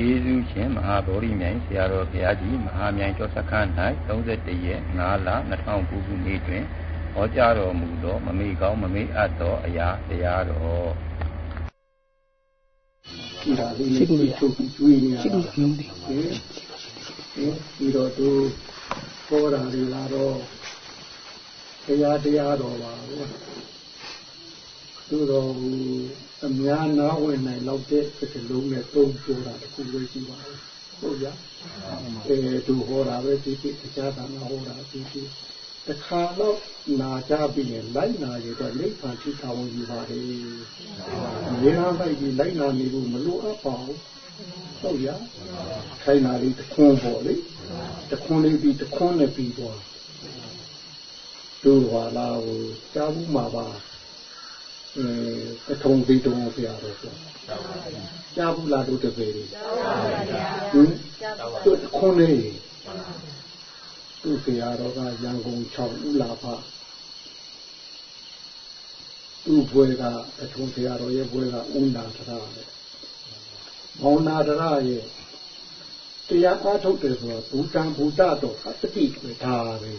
ကျေးဇူးရှင်မဟာဗောဓိမြိုင်ဆရာတော်ဘုရားကြီးမဟာမြိုင်ကျော်စခန်း၌31ရက်5လ2009ခုနှစ်တွင်ဟောကြားတော်မူသောမမေ့ကောင်းမမေ့အပ်သောအရာတရားတော်ရှိကူရထုတ်ပြီးကျွေးနေရရှိကူလုံးဒီပြီးတော့သူပေါ်တာတွေလာတော့တရားတရားတော်ပါဘူး သူတော်အများနာဝင်နိုင်လောက်တဲ့စကလုံးနဲ့သုံးပြောတာတခုပဲရှိပါဘူးဟုတ်ရအဲသူဟောတာပဲဒီဒီတရားသာနာဟောတာဒီဒီတခါတော့နာကြပြီးရင်လိုက်နာရတော့လိမ့်ဖန်ချတာဝန်ယူပါတယ်။မြေနာလိုက်ပြီးလိုက်နာနေဖို့မလိုအပ်ပါဘူး။ဟုတ်ရ။ခိုင်းနာလေးတခွန်းပေါ့လေ။တခွန်းလေးပြီးတခွန်းနဲ့ပြီးသွား။တို့ဟာလာကိုကြားဘူးမှာပါ။ အဲအထုံးပြီးတုံးဆရာတော်ဆို။ကြားဘူးလားတို့တပည့်တွေ။ကြားပါပါဗျာ။ဟင်တို့တခွန်းလေးသူ့ဆရာတော်ကရန်ကုန်6ဦးလာဖသူ့ဘွဲကအထုံးဆရာတော်ရဲ့ဘွဲကဦးနာထရပဲမောင်နာထရရဲ့တရားအားထုတ်တယ်ဆိုတော့ဘူတံဘူတတော်အတတိပဲဒါပဲ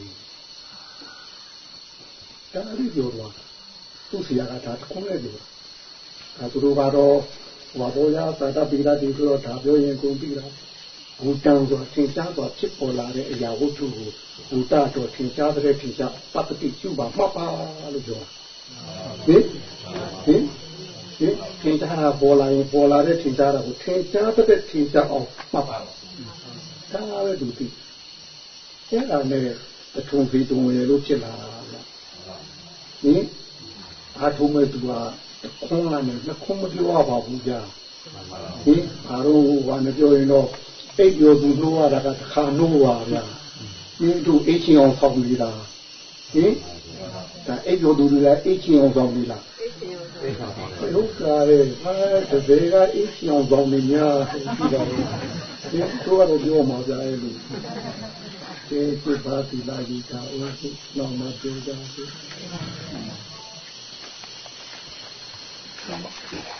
ဒါလေးပြောတော့ သူ့ဆရာကဒါတခုနဲ့ပြောဒါသူတို့ကတော့ဟောဘောရသာတပိလာဒီဆိုတော့ဒါပြောရင်ကုန်ပြီလားဘူတံဆိုသင်္ချာဆိုဖြစ်ပေါ်လာတဲ့အရာဝတ္ထုကိုဘူတတော်သင်္ချာတဲ့သင်္ချာပတ္တိကျုပါမှတ်ပါလို့ပြောဟင်ဟင်ဟင်သင်္ချာပေါ်လာရင်ပေါ်လာတဲ့သင်္ချာကိုသင်္ချာတဲ့သင်္ချာအောင်မှတ်ပါဒါပဲသူသိအဲ့ဒါနဲ့အထုံဖေးတုံရလို့ဖြစ်လာတာဟင် အားထုံးမဲ့သူကခွန်းလာနေနှခုံးမပြောပါဘူးကြာဟင်အားတော့ဘာနဲ့ပြောရင်တော့အိပ်ရောသူနှိုးရတာကတစ်ခါနှိုးပါဗျာမင်းတို့အိတ်ချင်အောင်ဆောက်နေတာဟင်ဒါအိပ်ရောသူတွေကအိတ်ချင်အောင်ဆောက်နေတာဟုတ်ကဲ့ဟာတပည့်ကအိတ်ချင်အောင်ဆောက်နေများပြီးတော့ဒီတော့တော့ပြောမှာဗျာအဲ့လိုကျေကျေပါတိလာကြီးတာဝိနောမပြောကြ စေသု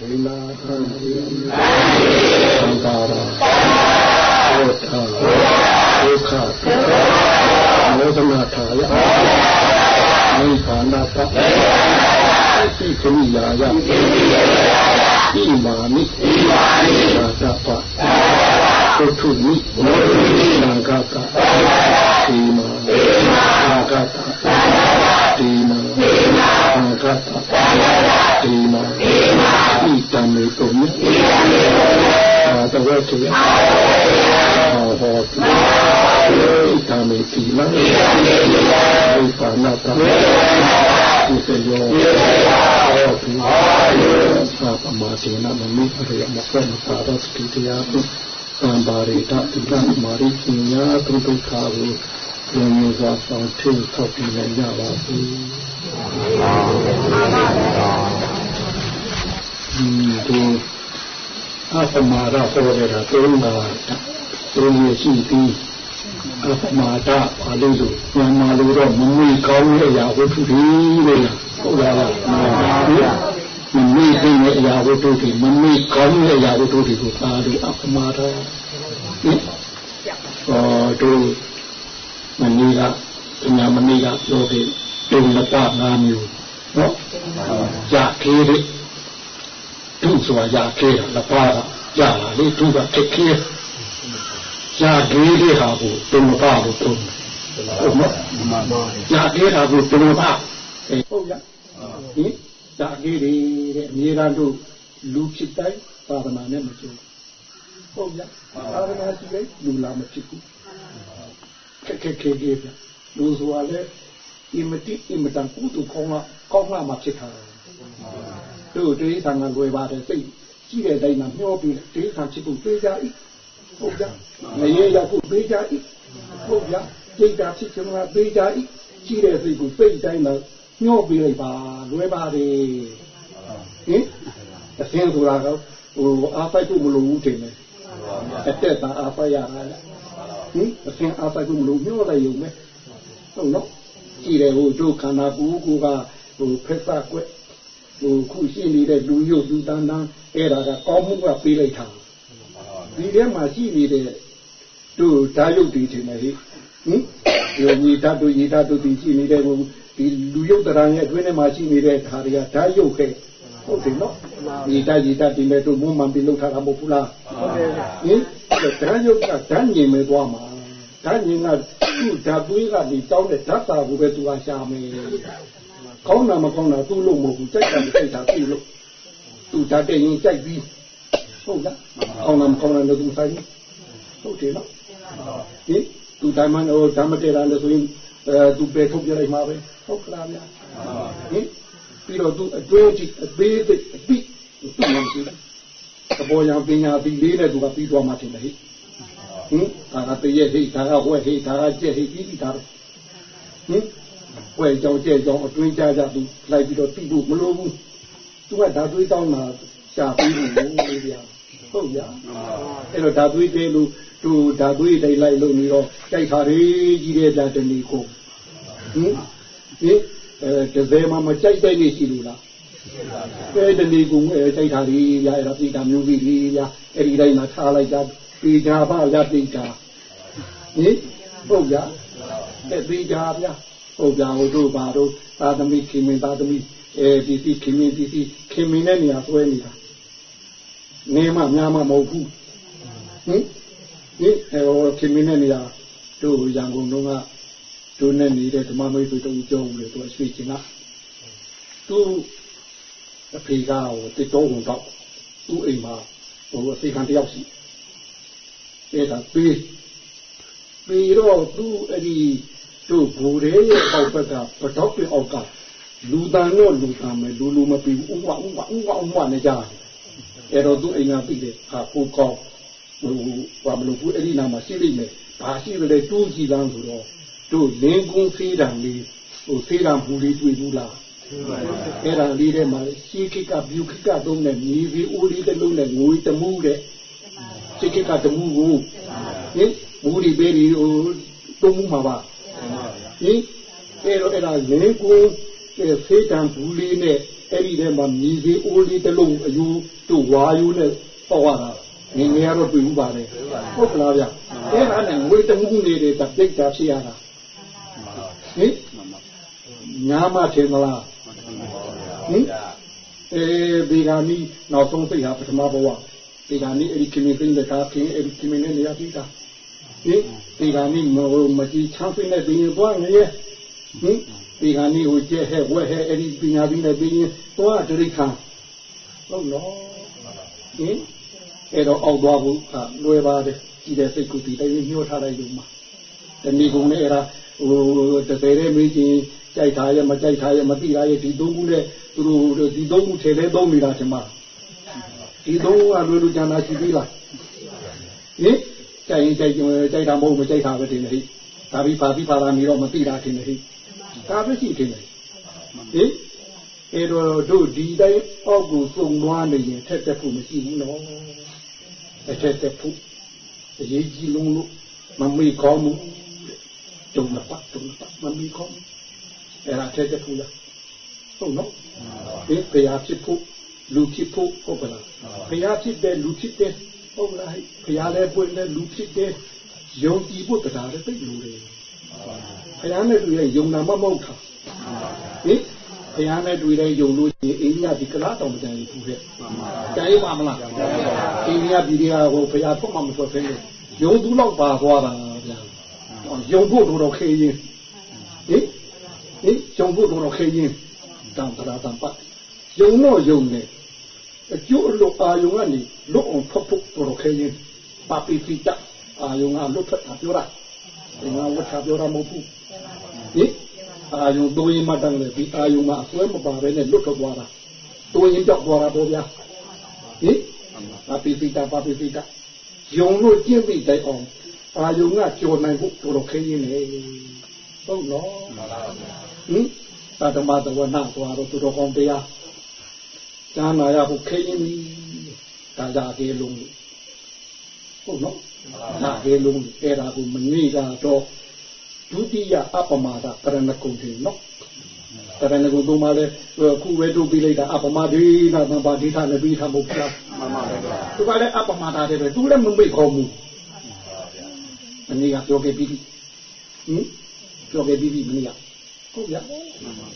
အာဒိနာသံဃိသံဃာရာဝတ္ထာဒုက္ခမောဒနာထာယနိဗ္ဗာနတသိခမိယာယဣမာမိဣမာမိသာသပ္ပသုထုမိမောတိသံဃကတိမာတိမာ သံဃကတိမာတိမာသံဃကတိမာတိမာဣတံမေတုမြဣတံမေတုမြသာသဝတေဟောဟောတိဣတံမေတိမာဣတံမေတိမာဣပါဏတဣစေယောဟောတိသာပမတေနမမိရေမဖမသာရစတိတယာပုသံပါရိတတိကမာရိပညာဒုက္ခ ကိုဉာဏ်မျိုးစွာဆောင်ထင်းထောက်ပြနိုင်ကြပါစေ။ဒီအပမာဒဆိုရတာသုံးတာသုံးရရှိပြီးအပမာဒဘာလို့ဆိုဉာဏ်မာလို့တော့မမီကောင်းတဲ့အရာဝတ္ထုတွေလို့ဟုတ်လားမမီသိတဲ့အရာဝတ္ထုတွေမမီကောင်းတဲ့အရာဝတ္ထုတွေကိုသာလို့အပမာဒဟောတို့ မနေ့ကညမနေ့ကပြောတဲ့တုံလပငါမျိုးနော်ရခေးတဲ့သူ့ဆိုတာရခေးတာလပကရလာလေသူကခက်ခဲရခေးတဲ့ဟာကိုတုံလပကိုတုံးဟုတ်မလားရခေးတာကိုတုံလပဟုတ်ရဟင်ရခေးတဲ့အမြဲတမ်းတို့လူဖြစ်တိုင်းသာသနာနဲ့မကျိုးဟုတ်ရသာသနာရှိတဲ့လူလာမဖြစ်ဘူး ခက်ခက်ခဲခဲပြလူဆိုတာလေအင်မတိအင်မတန်ကုတုခေါင်းကကောင်းလာမှဖြစ်တာတို့တေးသံဃာွယ်ပါတယ်စိတ်ကြည့်တဲ့တိုင်းမှာမျောပြီးတေးခံချစ်ဖို့ပေးကြ၏ဟုတ်ကြငရေရောက်ဖို့ပေးကြ၏ဟုတ်ကြစိတ်ဓာတ်ဖြစ်ချင်တာပေးကြ၏ကြည့်တဲ့စိတ်ကိုစိတ်တိုင်းမှာမျောပြီးလိုက်ပါလွယ်ပါတယ်ဟင်အစင်းဆိုတာကဟိုအားပိုက်ဖို့မလိုဘူးတင်တယ်အတက်တာအားပိုက်ရတာဟ င်အစင်းအားပိုက်ဖို့မလိုမျောလိုက်ရုံပဲဟုတ်နော်ကြည့်တယ်ဟိုတို့ခန္ဓာကိုယ်ကိုကဟိုဖက်ဆကွက်ဟိုခုရှိနေတဲ့လူရုပ်လူတန်းတန်းအဲ့ဒါကကောင်းမှုကပေးလိုက်တာဒီထဲမှာရှိနေတဲ့တို့ဓာယုတ်တွေထင်တယ်ဟိဟင်ယောဂီဓာတုဤဓာတုဒီရှိနေတဲ့ဟိုဒီလူရုပ်တရားရဲ့အတွင်းထဲမှာရှိနေတဲ့ဓာတွေကဓာယုတ်ခဲ့ ဟုတ်တယ်နော်ဒီဓာဤဓာဒီမဲ့တို့မွမ်းမှန်ပြီးလောက်ထားတာမဟုတ်ဘူးလားဟုတ်တယ်ဟင်ဓာယုတ်ကဓာညင်မဲ့သွားမှာဓာညင်ကသူ့ဓာသွေးကနေတောင်းတဲ့ဓာတာကိုပဲသူကရှာမယ်ကောင်းတာမကောင်းတာသူ့လို့မဟုတ်ဘူးစိတ်ကမစိတ်တာသူ့လို့သူဓာတဲ့ရင်ကြိုက်ပြီးဟုတ်လားကောင်းတာမကောင်းတာလည်းသူဆိုင်ဟုတ်တယ်နော်ဟင်သူတိုင်းမဟိုဓမ္မတေရာလည်းဆိုရင်အဲသူပဲထုတ်ပြလိုက်မှာပဲဟုတ်ကလားဗျာဟင် ပြီးတော့သူအတွဲကြည့်အသေးစိတ်အပိသူ့မှမရှိဘူးအပေါ်ရန်ပညာပြီးလေးနဲ့သူကပြီးသွားမှထင်တယ်ဟိဟင်ဒါကတည့်ရဲ့ဟိဒါကဝဲဟိဒါကကြက်ဟိပြီးပြီးသားပဲဟင်ဝဲကြောင်ကြက်ကြောင်အတွင်းကြကြသူလိုက်ပြီးတော့တိဖို့မလိုဘူးသူကဓာသွေးတောင်းတာရှာပြီးလို့လေဗျာဟုတ်ဗျာအဲ့တော့ဓာသွေးတဲလို့သူဓာသွေးတိုင်လိုက်လို့နေတော့ကြိုက်ခါရေးကြီးတဲ့ဓာတဏီကိုဟင်ဟင် အဲတစဲမှမကြိုက်တဲ့နေရှိလို့လားပဲတဏီကိုအဲကြိုက်ခါရေးရရပြည်တာမျိုးကြီးလေးရအဲ့ဒီတိုင်းမှာထားလိုက်ကြပေကြပါရပိတာဟင်ဟုတ်ကြတဲ့ပေကြဗျာဟုတ်ကြဟိုတို့ပါတို့သာသမီခင်မင်းသာသမီအဲဒီစီခင်မင်းဒီစီခင်မင်းနဲ့နေရာဆွဲနေတာနေမှများမှမဟုတ်ဘူးဟင်ဒီဟိုခင်မင်းနဲ့နေရာတို့ရန်ကုန်တော့က တို့နဲ့နေတဲ့ဓမ္မမိတ်ဆွေတို့ကြောင်းလေသူအရှိချင်းကသူအဖေကဟိုတစ်တော်ဝင်တော့သူ့အိမ်မှာဟိုအဖေခံတယောက်ရှိအဲ့ဒါပြီးပြီးတော့သူအဲ့ဒီသူ့ဘူရဲရဲ့အောက်ကပတော့ပြအောက်ကလူတန်တော့လူတန်မယ်လူလူမပြီးဥဝဥဝဥဝဥဝနေကြတယ်အဲ့တော့သူ့အိမ်ကပြီးတယ်ဟာပိုကောင်းဟိုဘာမလို့ဘူးအဲ့ဒီနာမှာရှိလိမ့်မယ်ဘာရှိလဲတူးကြည့်လမ်းဆိုတော့ တို့လင်းကုန်းဖေးတံလေးဟိုဖေးတံဘူးလေးတွေ့ဘူးလားအဲ့ဒါလေးထဲမှာရှေးခိကဘျူခိကသုံးတဲ့မြေဗီအိုးလေးတစ်လုံးနဲ့ငွေတမှုတဲ့ရှေးခိကတမှုကိုဟင်ဘူးဒီပေးဒီဟိုသုံးမှုမှာပါဟင်အဲ့တော့အဲ့ဒါလင်းကုန်းဖေးတံဘူးလေးနဲ့အဲ့ဒီထဲမှာမြေဗီအိုးလေးတစ်လုံးအယူတို့ဝါယူနဲ့ပေါ့ရတာငငယ်ကတော့တွေ့ဘူးပါလေဟုတ်ကလားဗျအဲ့ဒါနဲ့ငွေတမှုနေတဲ့တပိတ်တာဖြစ်ရတာ ဟင်ညာမထင်မလားဟင်အဲဒီကနီနောက်ဆုံးသိဟာပထမဘဝဒီကနီအဲ့ဒီခင်မင်းသိတဲ့ကာခင်အဲ့ဒီခင်မင်းနဲ့နေရာပြီးတာဟင်ဒီကနီမမကြီးချမ်းဖိနဲ့ပြီးရင်သွားနေရဲ့ဟင်ဒီကနီဟိုကျဲဟဲ့ဝဲဟဲ့အဲ့ဒီပညာပြီးနဲ့ပြီးရင်သွားဒရိခံဟုတ်နော်ဟင်အဲ့တော့အောက်သွားဖို့ကလွယ်ပါတယ်ကြည်တဲ့စိတ်ကူတည်တိုင်းညှို့ထားလိုက်လို့မှာတဏီကုံနဲ့အဲ့ဒါ ဟိုတစ်သေးတဲ့မေးချင်းကြိုက်ထားရမကြိုက်ထားရမသိထားရဒီသုံးခုနဲ့သူတို့ဒီသုံးခုထဲလဲသုံးနေတာချင်းမှာဒီသုံးခုကလွယ်လို့ကျန်တာရှိသေးလားဟင်ကြိုက်ရင်ကြိုက်ကြကြိုက်တာမဟုတ်မကြိုက်တာပဲတင်နေဒါပြီးပါပြီးပါလာနေတော့မသိတာတင်နေဒါပဲရှိတင်နေဟင်အဲ့တော့တို့ဒီတိုင်းအောက်ကိုစုံသွားနေရင်ထက်တက်ဖို့မရှိဘူးနော်အထက်တက်ဖို့အရေးကြီးလုံးလို့မမေ့ကောင်းဘူး တုံးပတ်တုံးပတ်မမေ့ကောင်းအဲ့ဒါထက်တက်ဖို့လားဟုတ်နော်ဒီဖရာဖြစ်ဖို့လူဖြစ်ဖို့ဟုတ်ကလားဖရာဖြစ်တဲ့လူဖြစ်တဲ့ဟုတ်လားဖရာလည်းပွင့်တဲ့လူဖြစ်တဲ့ယုံကြည်ဖို့တရားလည်းသိလို့တယ်ဖရာနဲ့တူရဲ့ယုံနာမမဟုတ်တာဟင်ဘုရားနဲ့တွေ့တဲ့ယုံလို့ရှိရင်အိန္ဒိယဒီကလားတော်မတန်ဘူးခဲ့တိုင်ပါမလားအိန္ဒိယပြည်တွေကဟိုဘုရားထုတ်မှမထွက်ဖဲနဲ့ယုံသူလောက်ပါသွားတာဗျာ ယုံဖို့တော်တော်ခေရင်ဟင်ဟင်ယုံဖို့တော်တော်ခေရင်တံပရာတံပတ်ယုံတော့ယုံနေအကျိုးအလို့အာယုံကနေလွတ်အောင်ဖတ်ဖို့တော်တော်ခေရင်ပါပိပိတအာယုံကလွတ်ဖတ်တာပြောတာဒီမှာဝတ်တာပြောတာမဟုတ်ဘူးဟင်အာယုံတိုးရင်မတန်းလေဒီအာယုံမှာအစွဲမပါပဲနဲ့လွတ်ထွက်သွားတာတိုးရင်ကြောက်သွားတာပေါ့ဗျာဟင်ပါပိပိတာပါပိပိတာယုံလို့ကျင့်ပြီးတိုင်အောင် အာယုံကကြော်နိုင်ဖို့တော်တော်ခင်းရင်းလေဟုတ်နော်ဟင်သာဓမ္မတဝနာသွားတော့သူတော်ကောင်းတရားကျမ်းနာရဖို့ခင်းရင်းပြီဒါကြကေလုံးဟုတ်နော်ဒါကေလုံးအဲ့ဒါကိုမနေကတော့ဒုတိယအပမာဒကရဏကုံတင်နော်ကရဏကုံတို့မှလည်းခုဝဲတို့ပြီးလိုက်တာအပမာဒေနာမပါဒေသလည်းပြီးထားမှုပြမှန်ပါဗျာသူကလည်းအပမာဒတဲ့ပဲသူလည်းမမိတ်ခေါ်ဘူး မနေ့ကပြောခဲ့ပြီးဟင်ပြောခဲ့ပြီးမနေ့ကဟုတ်ဗျာ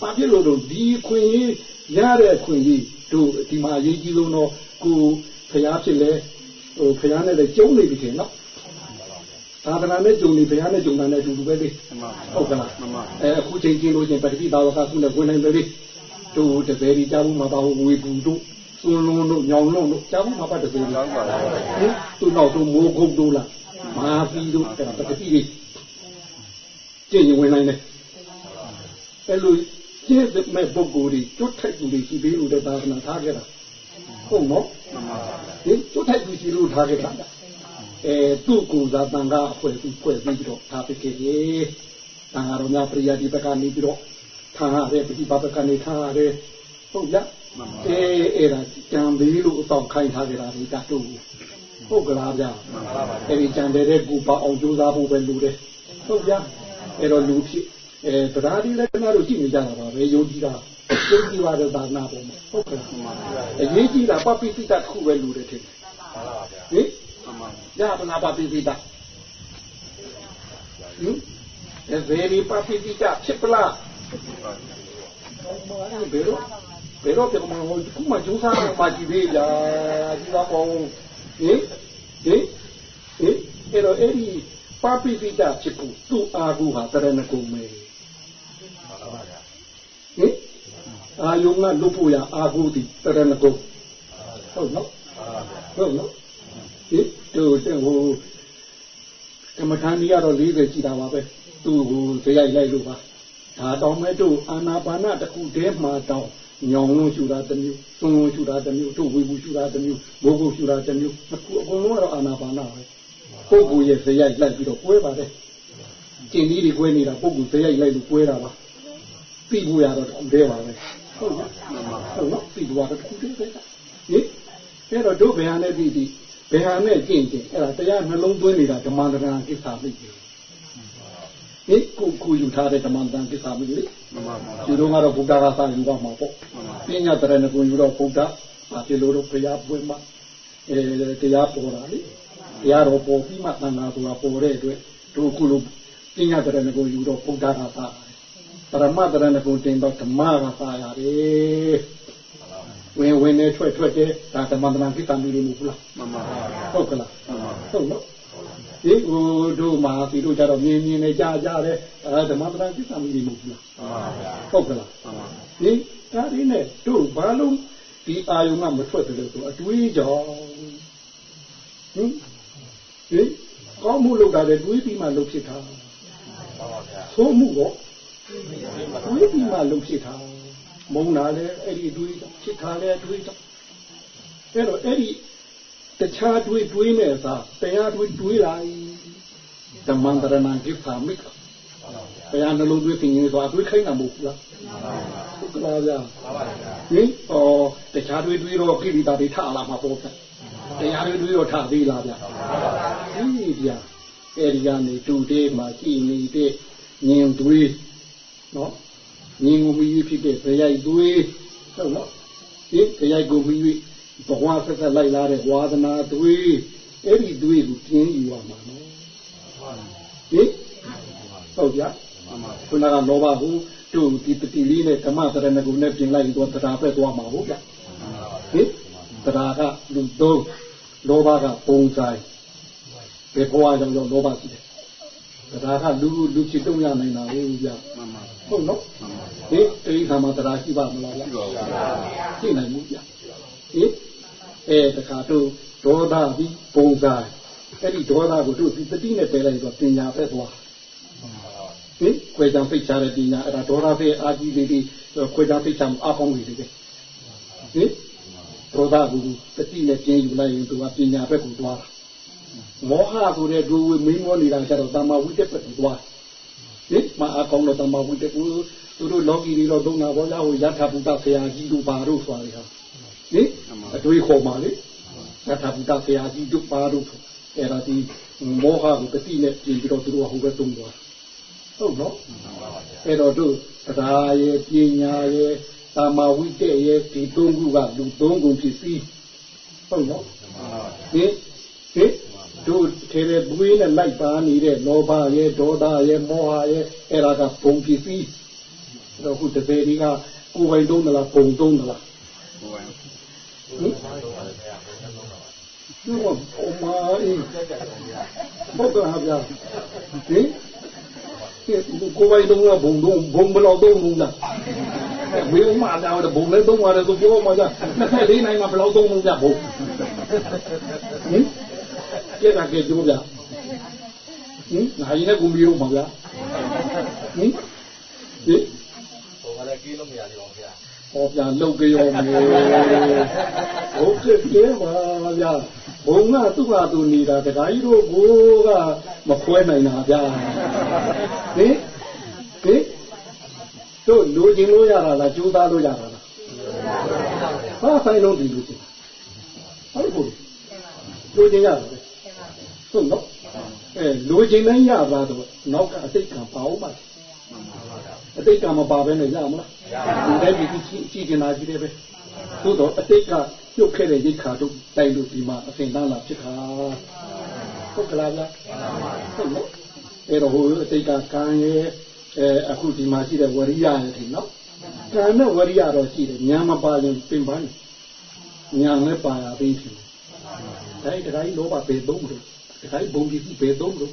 ဘာဖြစ်လို့တော့ဒီခွင့်ကြီးရတဲ့ခွင့်ကြီးတို့ဒီမှာအရေးကြီးဆုံးတော့ကိုဖျားဖြစ်လဲဟိုဖျားနဲ့လည်းကျုံနေပြီခင်နော်သာသနာနဲ့ဂျုံနေဘုရားနဲ့ဂျုံတာနဲ့အတူတူပဲလေဟုတ်ကလားအဲအခုချိန်ကျင်းလို့ချင်းပတိသာဝကကုနဲ့ဝင်နိုင်တယ်လေတို့တပည့်ဒီကြားဘူးမှာပါဝေဘူးတို့စွန်းလုံးတို့ညောင်လုံးတို့ကြားဘူးမှာပါတပည့်ဒီဟင်သူ့နောက်တို့မိုးကုတ်တို့လား မာပီတို့အဲ့ဒါပတိလေးကျင့်ရင်ဝင်နိုင်တယ်အဲ့လိုကျင့်တဲ့ပုဂ္ဂိုလ်တွေကျွတ်ထိုက်သူတွေရှိသေးလို့တဲ့သာသနာထားခဲ့တာဟုတ်နော်ဟင်ကျွတ်ထိုက်သူရှိလို့ထားခဲ့တာအဲသူ့ကိုယ်သာတန်ခါအဖွဲ့ပြီးဖွဲ့ပြီးတော့ထားပေးခဲ့ရေတန်ခါတော်များပရိယတိဘက်ကနေပြီးတော့ထားရတယ်ပฏิပါဘက်ကနေထားရတယ်ဟုတ်လားအဲအဲ့ဒါကြံသေးလို့အဆောင်ခိုင်းထားကြတာဒီတတ်တို့ ဟုတ်ကလားဗျာအဲဒီကြံတဲ့ကူပါအောင်ကြိုးစားဖို့ပဲလူတယ်ဟုတ်ဗျာအဲ့တော့လူဖြစ်အဲတရားဒီလည်းကျွန်တော်တို့ရှိနေကြတာပါပဲယုံကြည်တာယုံကြည်ပါတဲ့သာနာပေါ်မှာဟုတ်ကလားအရေးကြီးတာပပိစိတတစ်ခုပဲလူတယ်ထင်တယ်ဟင်ရပါနာပါပိပိတာဟင်အဲဗေဒီပါပိပိတာဖြစ်ပလားဘယ်တော့ဘယ်တော့ပြန်မလို့ခုမှကျိုးစားမှကြည့်သေးကြဒီတော့ ဟင်ဟင်ဟင်အဲ့တော့အဲ့ဒီပါပိပိတာဖြစ်ဖို့သူ့အာဟုဟာတရဏဂုံမေဟင်အာယုံကလွတ်ဖို့ရအာဟုတိတရဏဂုတ်ဟုတ်နော်ဟုတ်နော်ဒီတို့တဲ့ဟိုကမ္မထာနီကတော့40ကြည်တာပါပဲသူ့ဟိုဇရိုက်လိုက်လို့ပါဒါတော့မဲ့တို့အာနာပါနတစ်ခုတည်းမှာတော့ ညောင်လုံးရှူတာတစ်မျိုးသွန်လုံးရှူတာတစ်မျိုးတို့ဝေဘူးရှူတာတစ်မျိုးဘိုးဘိုးရှူတာတစ်မျိုးအခုအကုန်လုံးကတော့အာနာပါနပဲပုဂ္ဂိုလ်ရဲ့ဇရိုက်လိုက်ပြီးတော့ကွဲပါတယ်ကျင်ကြီးတွေကွဲနေတာပုဂ္ဂိုလ်ဇရိုက်လိုက်လို့ကွဲတာပါသိဖို့ရတော့တစ်ခုတည်းပါပဲဟုတ်နော်ဟုတ်နော်သိဖို့ရတော့တစ်ခုတည်းပဲဟင်အဲ့တော့တို့ဘယ်ဟာနဲ့သိသိဘယ်ဟာနဲ့ကျင့်ကျင့်အဲ့ဒါတရားနှလုံးသွင်းနေတာဓမ္မတရဏကိစ္စမိတ်ကြီး ဟင်ကိုကိုယူထားတဲ့ဓမ္မတန်ကိစ္စမိတ်လေမှန်ပါပါဒီတော့ကတော့ဘုရားကသာယူပါမှာပေါ့ပညာတရဏကိုယူတော့ဘုရားဘာဖြစ်လို့တော့ဘုရားပွင့်မှာအဲတရားပေါ်တာလေတရားတော်ပေါ်ပြီးမှသံဃာဆိုတာပေါ်တဲ့အတွက်တို့ခုလိုပညာတရဏကိုယူတော့ဘုရားကသာပရမတရဏကိုတင်တော့ဓမ္မကသာရတယ်ဝင်ဝင်နဲ့ထွက်ထွက်တဲ့ဒါဓမ္မတန်ကိစ္စမိတ်လို့မဟုတ်လားမှန်ပါဟုတ်ကလားဟုတ်နော် ဒီကိုတို့မှာဒီတို့ကြတော့မြင်မြင်နဲ့ကြားကြားတယ်အဲဓမ္မပဒကိစ္စမကြီးမဟုတ်လားဟုတ်ကလားဒီဒါရင်းနဲ့တို့ဘာလို့ဒီအာယုံကမထွက်တယ်လို့ဆိုအတွေးကြောင့်ဟင်ဟင်ကောင်းမှုလုပ်တာလေတွေးပြီးမှလုပ်ဖြစ်တာသိုးမှုတော့တွေးပြီးမှလုပ်ဖြစ်တာမုန်းတာလေအဲ့ဒီတွေးဖြစ်တာလေတွေးတော့အဲ့တော့အဲ့ဒီ တခြားတွေးတွေးမဲ့သာတရားတွေးတွေးလိုက်ဓမ္မန္တရဏံကိသာမိကတရားနှလုံးသွင်းသိရင်ဆိုတာတွေးခိုင်းတာမဟုတ်ဘူးလားဟုတ်ကလားဗျာဟင်ဩတခြားတွေးတွေးတော့ကိရိတာတွေထလာမှာပေါ့ဗျာတရားတွေးတွေးတော့ထသေးလားဗျာဟင်ဗျာအဲဒီကနေတူတေးမှာကြည်နေတဲ့ညင်တွေးနော်ညင်ကိုမြည်ဖြစ်တဲ့ဇယိုက်တွေးဟုတ်နော်ဒီဇယိုက်ကိုမြည် ဘဝဆက်ဆက်လိုက်လာတဲ့ဝါသနာသွေးအဲ့ဒီသွေးကိုပြင်းယူရမှာနော်ဟင်ဟုတ်ကြခုနကလောဘကိုတို့ဒီပတိလေးနဲ့ဓမ္မတရဏဂုနဲ့ပြင်လိုက်တော့တရားပဲသွားမှာဟုတ်ကြဟင်တရားကလူသုံးလောဘကပုံဆိုင်ဘယ်ဘဝကြောင့်လောဘရှိတယ်တရားကလူလူချစ်တုံးရနိုင်တာဟုတ်ကြဟုတ်နော်ဟင်တိရိစ္ဆာန်မှာတရားရှိပါမလားရှိပါဘူးရှိနိုင်ဘူးဗျဟင် အဲတခါတို့ဒေါသပြီးပုံစားအဲ့ဒီဒေါသကိုတို့ဒီတတိနဲ့ပယ်လိုက်တော့ပညာပဲသွားဟင်ခွေကြံဖိတ်ချတဲ့ပညာအဲ့ဒါဒေါသပဲအာကြီးလေးလေးခွေကြံဖိတ်ချမှုအကောင်းလေးတွေပဲဟင်ဒေါသကိုတတိနဲ့ကျင်းယူလိုက်ရင်သူကပညာဘက်ကိုသွားတာမောဟဆိုတဲ့ဒူဝေမင်းမောနေတာကျတော့တမ္မာဝိတ္တဘက်ကိုသွားဟင်မအကောင်းတော့တမ္မာဝိတ္တကိုသူတို့လောကီတွေတော့သုံးတာပေါ့လားဟိုယထာဘုဒ္ဓဆရာကြီးတို့ဘာတို့ဆိုရတာဟ င်အတွေးခေါ်ပါလေယထာဘုဒ္ဓဆရာကြီးတို့ပါတို့အဲ့ဒါဒီမောဟကိုတတိနဲ့ပြင်ပြီးတော့သူတို့ကဟိုဘက်သုံးသွားဟုတ်နော်အဲ့တော့တို့တရားရဲ့ပညာရဲ့တာမဝိတ္တရဲ့ဒီသုံးခုကလူသုံးခုဖြစ်စီဟုတ်နော်ဟင်ဟင်တို့ထေရဘွေးနဲ့လိုက်ပါနေတဲ့လောဘရဲ့ဒေါသရဲ့မောဟရဲ့အဲ့ဒါကပုံဖြစ်စီတော့ခုတပည့်တွေကကိုယ်ပိုင်သုံးသလားပုံသုံးသလား ကိုယ်ပိုင်ဟင်သူကပုံမာအေးဘုရားဗျာဟင်ကိုယ်ပိုင်သုံးလားဘုံသုံးဘုံဘယ်လောက်သုံးလို့လားဝေးမှလာတော့ဘုံလည်းသုံးရတယ်သူပြောမှကြ24နိုင်မှာဘယ်လောက်သုံးလို့ကြဘုံဟင်ကြက်ကကြပြောဗျာဟင်ငါရင်နဲ့ကုန်ပြီးတော့မှာဗျာဟင်ဟင်ဟိုကလည်းကြီးလို့မရသေးပါဘူးဗျာ ဟောပြန်လုတ်ကြောမယ်ဟုတ်ကဲ့ကဲပါဗျာဘုံကသူ့ဟာသူနေတာတခါကြီးတို့ကိုကမခွဲနိုင်တာဗျာဟင်ဟင်တို့လူချင်းလို့ရတာလားကြိုးစားလို့ရတာလားဟာဆိုင်လုံးဒီလူချင်းဟုတ်ဘူးလူချင်းရတယ်ဟုတ်နော်အဲလူချင်းလည်းရပါတော့နောက်ကအတိတ်ကပါအောင်ပါ အတိတ်ကမပါဘဲနဲ့ရမလားဒီတိုင်းဒီကြည့်ကြနေတာကြီးတယ်ပဲသို့တော့အတိတ်ကပြုတ်ခဲ့တဲ့ရိတ်ခါတို့တိုက်လို့ဒီမှာအစဉ်သားလာဖြစ်ခါဟုတ်ကလားဗျဟုတ်နော်အဲ့တော့ဟိုအတိတ်ကကံရဲ့အဲအခုဒီမှာရှိတဲ့ဝရိယရဲ့ထင်နော်ကံနဲ့ဝရိယတော့ရှိတယ်ညာမပါရင်ပင်ပန်းညာလည်းပါရသေးတယ်ဒါတခါကြီးလောဘပေသုံးလို့တခါကြီးဘုံပစ္စည်းပေသုံးလို့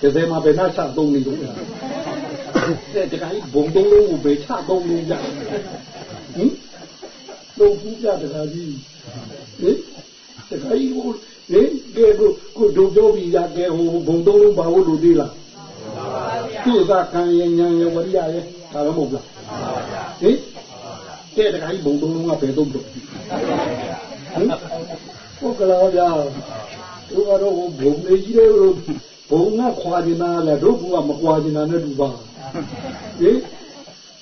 ဒီစဲမှာဘယ်နှချသုံးနေလို့ဟင် တဲ့တခါကြီးဘုံသုံးလုံးကိုပဲချသုံးလို့ရဟင်လုံးဘူးပြတခါကြီးဟင်တခါကြီးဟိုဟင်ကဲကိုကိုဒုပြောပြီးရကဲဟိုဘုံသုံးလုံးပါဖို့လို့သေးလားသူ့သာခံရင်ညာရဝရိယရဲ့ဒါတော့မဟုတ်လားဟင်တဲ့တခါကြီးဘုံသုံးလုံးကဘယ်သုံးလို့ဟင်ဟုတ်ကလားဗျာတို့ကတော့ဘုံလေးကြီးတယ်လို့ဘုံကခွာနေတာလဲတို့ကမခွာနေတာနဲ့တူပါ ဟင်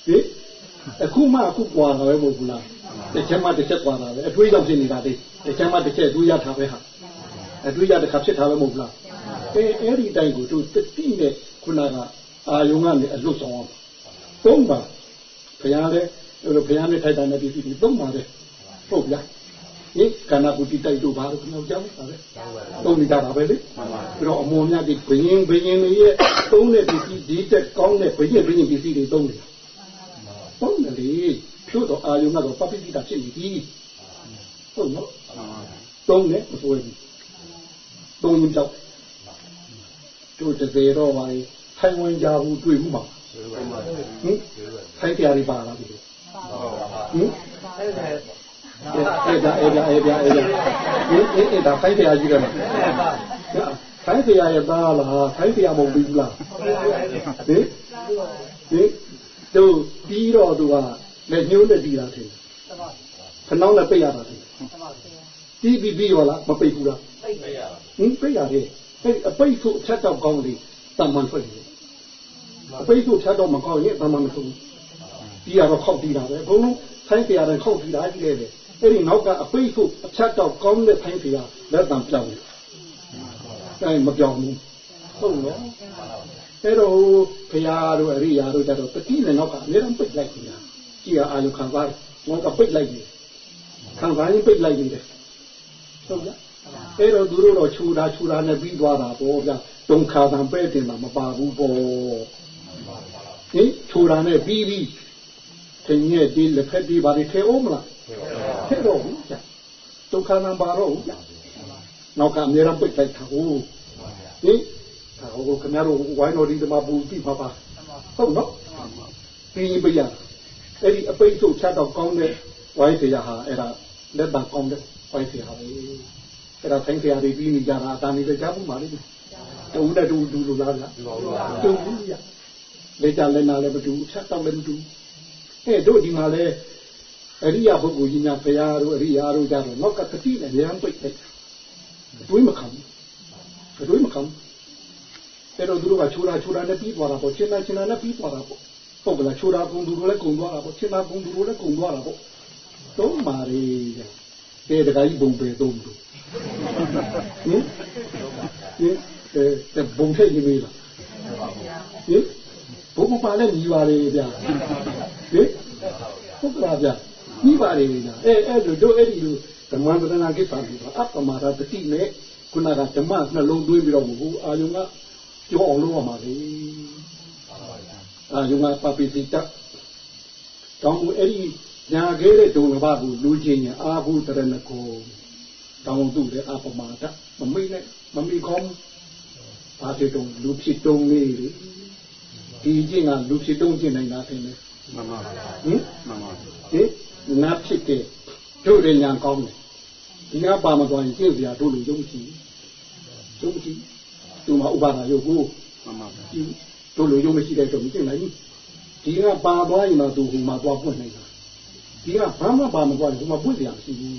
ဟင်အခုမှအခုကွာတာပဲမဟုတ်ဘူးလားတစ်ချက်မှတစ်ချက်ကွာတာပဲအတွေးကြောင့်ဖြစ်နေတာလေတစ်ချက်မှတစ်ချက်အတွေးရတာပဲဟာအတွေးရတစ်ခါဖြစ်တာပဲမဟုတ်လားအဲအဲ့ဒီတိုင်ကိုတို့တိနဲ့ခုနကအာယုံကနေအလွတ်ဆောင်အောင်သုံးပါဘုရားလည်းဘုရားနဲ့ထိုက်တာနဲ့ဒီဒီသုံးပါလေဟုတ်ဗျာ ဟင်ကနာကုတိတိုက်တို့ဘာလို့ကျွန်တော်ကြောက်တာလဲသုံးနေကြတာပဲလေပြီးတော့အမောမြတ်ဒီဘယင်းဘယင်းရဲ့သုံးတဲ့ပစ္စည်းဒီတက်ကောင်းတဲ့ဘယင်းဘယင်းပစ္စည်းတွေသုံးနေတာသုံးတယ်လေဖြို့တော့အာယုံကတော့ပပိတိတာဖြစ်နေပြီဟုတ်နော်သုံးတယ်မဆိုဘူးသုံးရင်ကြောက်တို့တသေးတော့ပါလေထိုင်ဝင်ကြဘူးတွေ့မှုပါဟင်ထိုင်တရားတွေပါလားဒီဟင် အဲ့ဒါအဲ့ဒါအဲ့ဒါအဲ့ဒါဟင်အဲ့ဒါဖိုက်တရားကြီးတယ်မှာဖိုက်တရားရဲ့သားလားဖိုက်တရားမဟုတ်ဘူးလားဟင်ဟင်တို့ပြီးတော့သူကလက်ညှိုးနဲ့တီးတာထင်ခဏောင်းနဲ့ပိတ်ရတာထင်တီးပြီးပြီးရောလားမပိတ်ဘူးလားပိတ်ရပါဟင်ပိတ်ရတယ်အဲ့အပိတ်ဆိုအချက်တော့ကောင်းတယ်တမန်ထွက်တယ်အပိတ်ဆိုဖြတ်တော့မကောင်းရင်တမန်မဆုံးတီးရတော့ခောက်တီးတာပဲဘုံလုံးဖိုက်တရားတွေခောက်တီးတာကြီးလေ အဲ့ဒီနောက်ကအပိတ်ဖို့အဖြတ်တော့ကောင်းတဲ့ဖိုင်းဖျားလက်တံပြောင်းတယ်။အဲမပြောင်းဘူး။ဟုတ်နော်။အဲ့တော့ဖျားတို့အရိယာတို့ကြတော့တတိနဲ့နောက်ကအများပိတ်လိုက်ကြတာ။ကြည်အာယုခံစားနောက်ကပိတ်လိုက်တယ်။ခံစားရင်ပိတ်လိုက်တယ်။ဟုတ်လား။အဲ့တော့သူတို့တော့ခြူတာခြူတာနဲ့ပြီးသွားတာပေါ့ဗျာ။ဒုံခါတံပဲ့တင်တာမပါဘူးပေါ့။ဟင်ခြူတာနဲ့ပြီးပြီးသင်ရဲ့ဒီလက်ဖက်ဒီဘာတွေထဲအောင်မလား ထဲတော့ဘူးကြာဒုက္ခနံပါတော့ဘူးကြာနောက်ကအများရပိတ်လိုက်တာဟုတ်ဟင်ဒါဟိုခင်ဗျားတို့ဝိုင်းတော်ဒီမှာပူကြည့်ပါပါဟုတ်နော်ပြီးပြရအဲ့ဒီအပိတ်ဆိုချတော့ကောင်းတဲ့ဝိုင်းတရားဟာအဲ့ဒါလက်တံကောင်းတဲ့ဝိုင်းတရားပဲအဲ့ဒါဆိုင်တရားတွေပြီးနေကြတာအတန်လေးကြားမှုပါလိမ့်မယ်တူတဲ့တူတူလိုလားဗျာတူဘူးဗျာလက်ကြလက်နာလည်းမတူချက်တော့လည်းမတူအဲတို့ဒီမှာလဲ အရိယာပုဂ္ဂိုလ်ကြီးများဘုရားတို့အရိယာတို့ကြတော့နောက်ကတတိနဲ့ဉာဏ်ပိတ်လိုက်အတွေးမခံဘူးအတွေးမခံအဲ့တော့သူတို့ကချိုးတာချိုးတာနဲ့ပြီးသွားတာပေါ့ချင်းနာချင်းနာနဲ့ပြီးသွားတာပေါ့ဟုတ်ကလားချိုးတာကုံသူတို့လည်းကုံသွားတာပေါ့ချင်းနာကုံသူတို့လည်းကုံသွားတာပေါ့သုံးပါလေတဲ့တခါကြီးဘုံပဲသုံးလို့ဟင်ဟင်အဲဘုံထည့်ရမေးလားဟင်ဘုံမပါလဲညီပါလေဗျာဟင်ဟုတ်ကလားဗျာ ညီပါလေလားအဲအဲ့လိုတို့အဲ့ဒီလိုဓမ္မပဒနာကိစ္စပြီးတော့အပ္ပမာရတတိနဲ့ခုနကဓမ္မနှလုံးသွင်းပြီးတော့ဟိုအာယုံကကြောအောင်လုပ်ရမှာလေအာယုံကပပိစိတတောင်းအဲ့ဒီညာခဲ့တဲ့ဒုံလဘကိုလူချင်းညာအာဟုတရဏကိုတောင်းသူတဲ့အပ္ပမာဒမမိနဲ့မမိကောင်းဘာဖြစ်တုံးလူဖြစ်တုံးလေးလေဒီကျင့်ကလူဖြစ်တုံးကျင့်နိုင်တာတင်တယ်မှန်ပါဗျာဟင်မှန်ပါဟင် နာဖြစ်တဲ့တို့ရညာကောင်းတယ်ဒီကပါမသွားရင်ကျင့်စရာတို့လူယုံကြည်ယုံကြည်သူမှာဥပါဒယုတ်ကိုမှန်ပါဗျာတို့လူယုံမရှိတဲ့တော့မကျင့်နိုင်ဘူးဒီကပါသွားရင်တော့သူဟိုမှာသွားပွင့်နိုင်တာဒီကဘာမှပါမသွားရင်ဟိုမှာပွင့်စရာမရှိဘူး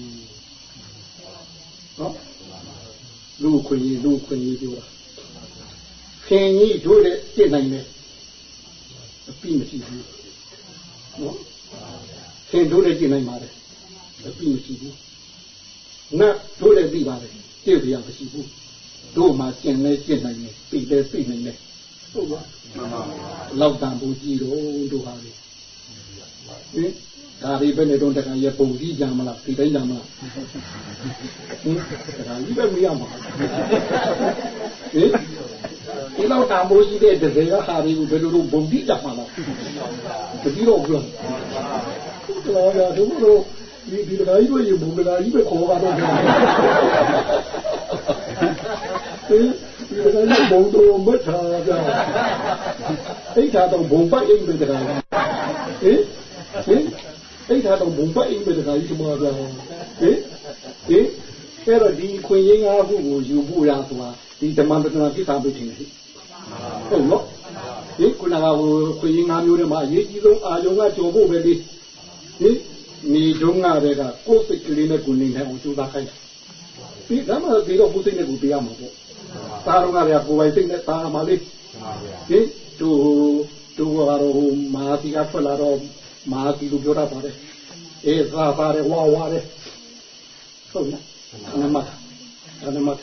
နော်လူခွင့်လူခွင့်ပြောတာခင်ကြီးတို့တဲ့ကျင့်နိုင်တယ်အပြီးမရှိဘူးနော် ခင်တို့လည်းကျင့်နိုင်ပါတယ်အပြီးမရှိဘူးနတ်တို့လည်းသိပါတယ်ကျင့်ပြရမရှိဘူးတို့မှကျင့်လဲကျင့်နိုင်တယ်ပြီးလဲပြီးနိုင်တယ်ဟုတ်ပါမှန်ပါလောက်တန်ဘူးကြည့်တော့တို့ဟာလေဟင်ဒါဒီပဲနေတော့တခါရပုံကြီးကြမလားဒီတိုင်းကြမလားဟင်ဒါကြီးပဲမရမှာဟင်ဒီလောက်တန်ဖိုးရှိတဲ့တကယ်ရဟာတွေကိုဘယ်လိုလုပ်ဘုံတိကြမှာလားတတိတော့ဘူးလား တော်ရတို့တို့ဒီဒီတခါကြီးတို့ရေဘုံကလာကြီးပဲခေါ်ပါတော့ဟင်ဒီဒါနဲ့ဘုံတော်မထားကြအိတ်ထားတော့ဘုံပိုက်အိမ်ပဲတကားဟင်ဟင်အိတ်ထားတော့ဘုံပိုက်အိမ်ပဲတကားကြီးမှာပြဟင်ဟင်အဲ့တော့ဒီခွင့်ရင်းငါးခုကိုယူဖို့ရဆိုတာဒီဓမ္မပဒနာကိစ္စပဲထင်တယ်ဟုတ်နော်ဒီခုနကဟိုခွင့်ရင်းငါးမျိုးတွေမှာအရေးကြီးဆုံးအာယုံကကြော်ဖို့ပဲလေ ဟင်နေတုံးကတည်းကကိုယ်စိတ်ကလေးနဲ့ကိုနေနေအောင်ကြိုးစားခိုင်းတာဒီဓမ္မဒီတော့ကိုယ်စိတ်နဲ့ကိုပြရမှာပေါ့သားတော်ကလည်းကိုယ်ပိုင်စိတ်နဲ့သားမှာလေဟင်သူသူကတော့မာတီကထွက်လာတော့မာတီလိုပြောတာပါတယ်အေးသာပါတယ်ဝါဝါတယ်ဟုတ်လားနမတ်နမတ်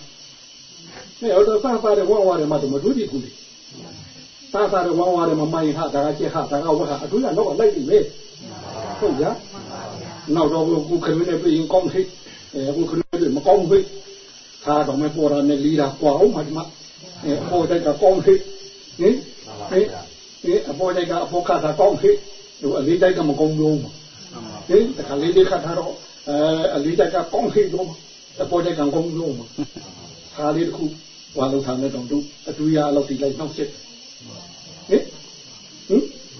နေတော့သာပါတယ်ဝါဝါတယ်မှတော့မတို့ကြည့်ဘူးလေသာပါတယ်ဝါဝါတယ်မမိုင်းဟာဒါကကျက်ဟာဒါကဝက်ဟာအတူရတော့လိုက်ပြီလေ ဟုတ်ကြနောက်တော့ကိုခရင်းနဲ့ပြင်ကောင်းဟိအဲကိုခရင်းနဲ့မကောင်းဟိသာတော့မပေါ်ရနဲ့လီတာကွာအောင်မှဒီမှာအဲပေါ်တဲ့ကကောင်းဟိဟင်ဟင်ဟင်အပေါ်တဲ့ကအပေါ်ကသာကောင်းဟိသူအလေးတိုက်ကမကောင်းလို့ဟင်တခါလေးလေးခါတော့အဲအလေးတိုက်ကကောင်းဟိတော့အပေါ်တဲ့ကကောင်းလို့ခါလေးတစ်ခုဝါလုံးထားတဲ့တော့သူအတူရလောက်ဒီလိုက်နှောက်စစ်ဟင်ဟင်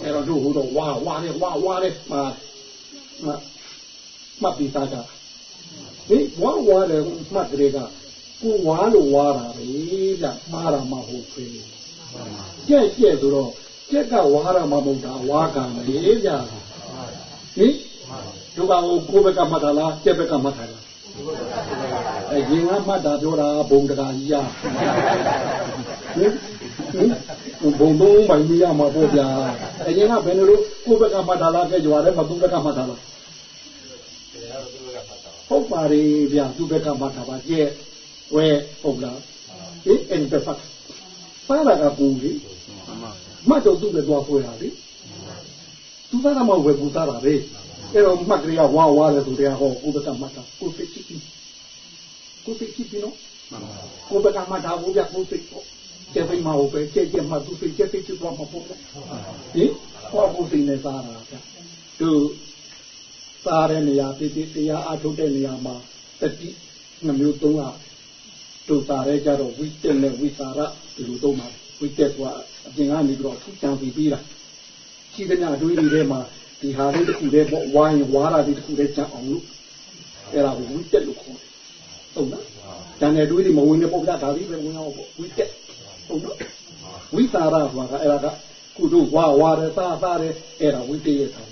အဲ့တော့တို့ဟိုတော့ဝါဝါနဲ့ဝါဝါနဲ့မှာမှမှတ်ပြီးသားကြဟင်ဝါဝါတဲ့မှတ်တဲ့ကကိုဝါလို့ဝါတာပဲဗျမှားတာမဟုတ်ဘူးကြက်ကြက်ဆိုတော့ကြက်ကဝါတာမဟုတ်တာဝါကံလေဗျဟင်တို့ကဟိုကိုဘက်ကမှတ်တာလားကြက်ဘက်ကမှတ်တာလားအဲရင်ကမှတ်တာပြောတာဘုံတကာကြီးရဟင် ဘုံဘုံမိုင်မရမှာပေါ့ဗျာအရင်ကဘယ်လိုကိုဘက်ကမှတ်တာလားကြက်ကြွားတယ်မသူဘက်ကမှတ်တာလားဟုတ်ပါလေဗျာသူဘက်ကမှတ်တာပါကြက်ဝဲဟုတ်လားဟင်အင်တဖတ်ပါလာကပူလေမှတ်တော့သူ့ပဲသွားဖွေတာလေသူသားကမှဝယ်ပူသားတာလေအဲ့တော့မှတ်ကြရဝါဝါလေသူတရားဟောကိုဘက်ကမှတ်တာကိုစိတ်ကြည့်ပြီးကိုစိတ်ကြည့်ပြီးနော်ကိုဘက်ကမှတ်တာကိုပြကိုစိတ်ပေါ့ ကျပိမဟုတ်ပဲကျကျမှသူစိတ်ကျစိတ်ကြည့်တော့မပေါ့ဟင်ဟောကိုစိတ်နဲ့စားတာဗျသူစားတဲ့နေရာပြည့်ပြည့်တရားအထုတ်တဲ့နေရာမှာတတိနှမျိုးသုံးတာတို့စားရဲကြတော့ဝိတက်နဲ့ဝိစာရဒီလိုသုံးပါဝိတက်ကအပြင်ကနေပြီးတော့ထူချံပြီးပြီးတာရှိတဲ့ညအတွေးတွေထဲမှာဒီဟာလေးတစ်ခုတည်းပေါ့ဝိုင်းဝါရာလေးတစ်ခုတည်းကြံအောင်လို့အဲ့ဒါကိုဝိတက်လို့ခေါ်တယ်ဟုတ်လားကျန်တဲ့တွေးတွေမဝင်တဲ့ပေါ့ဗျာဒါလေးပဲဝင်အောင်ပေါ့ဝိတက် ဟုတ်နော်ဝိစာရဆိုတာကအဲ့ဒါကကုတို့ဝါဝါရသာသာတဲ့အဲ့ဒါဝိတက်ရဲ့ဆောင်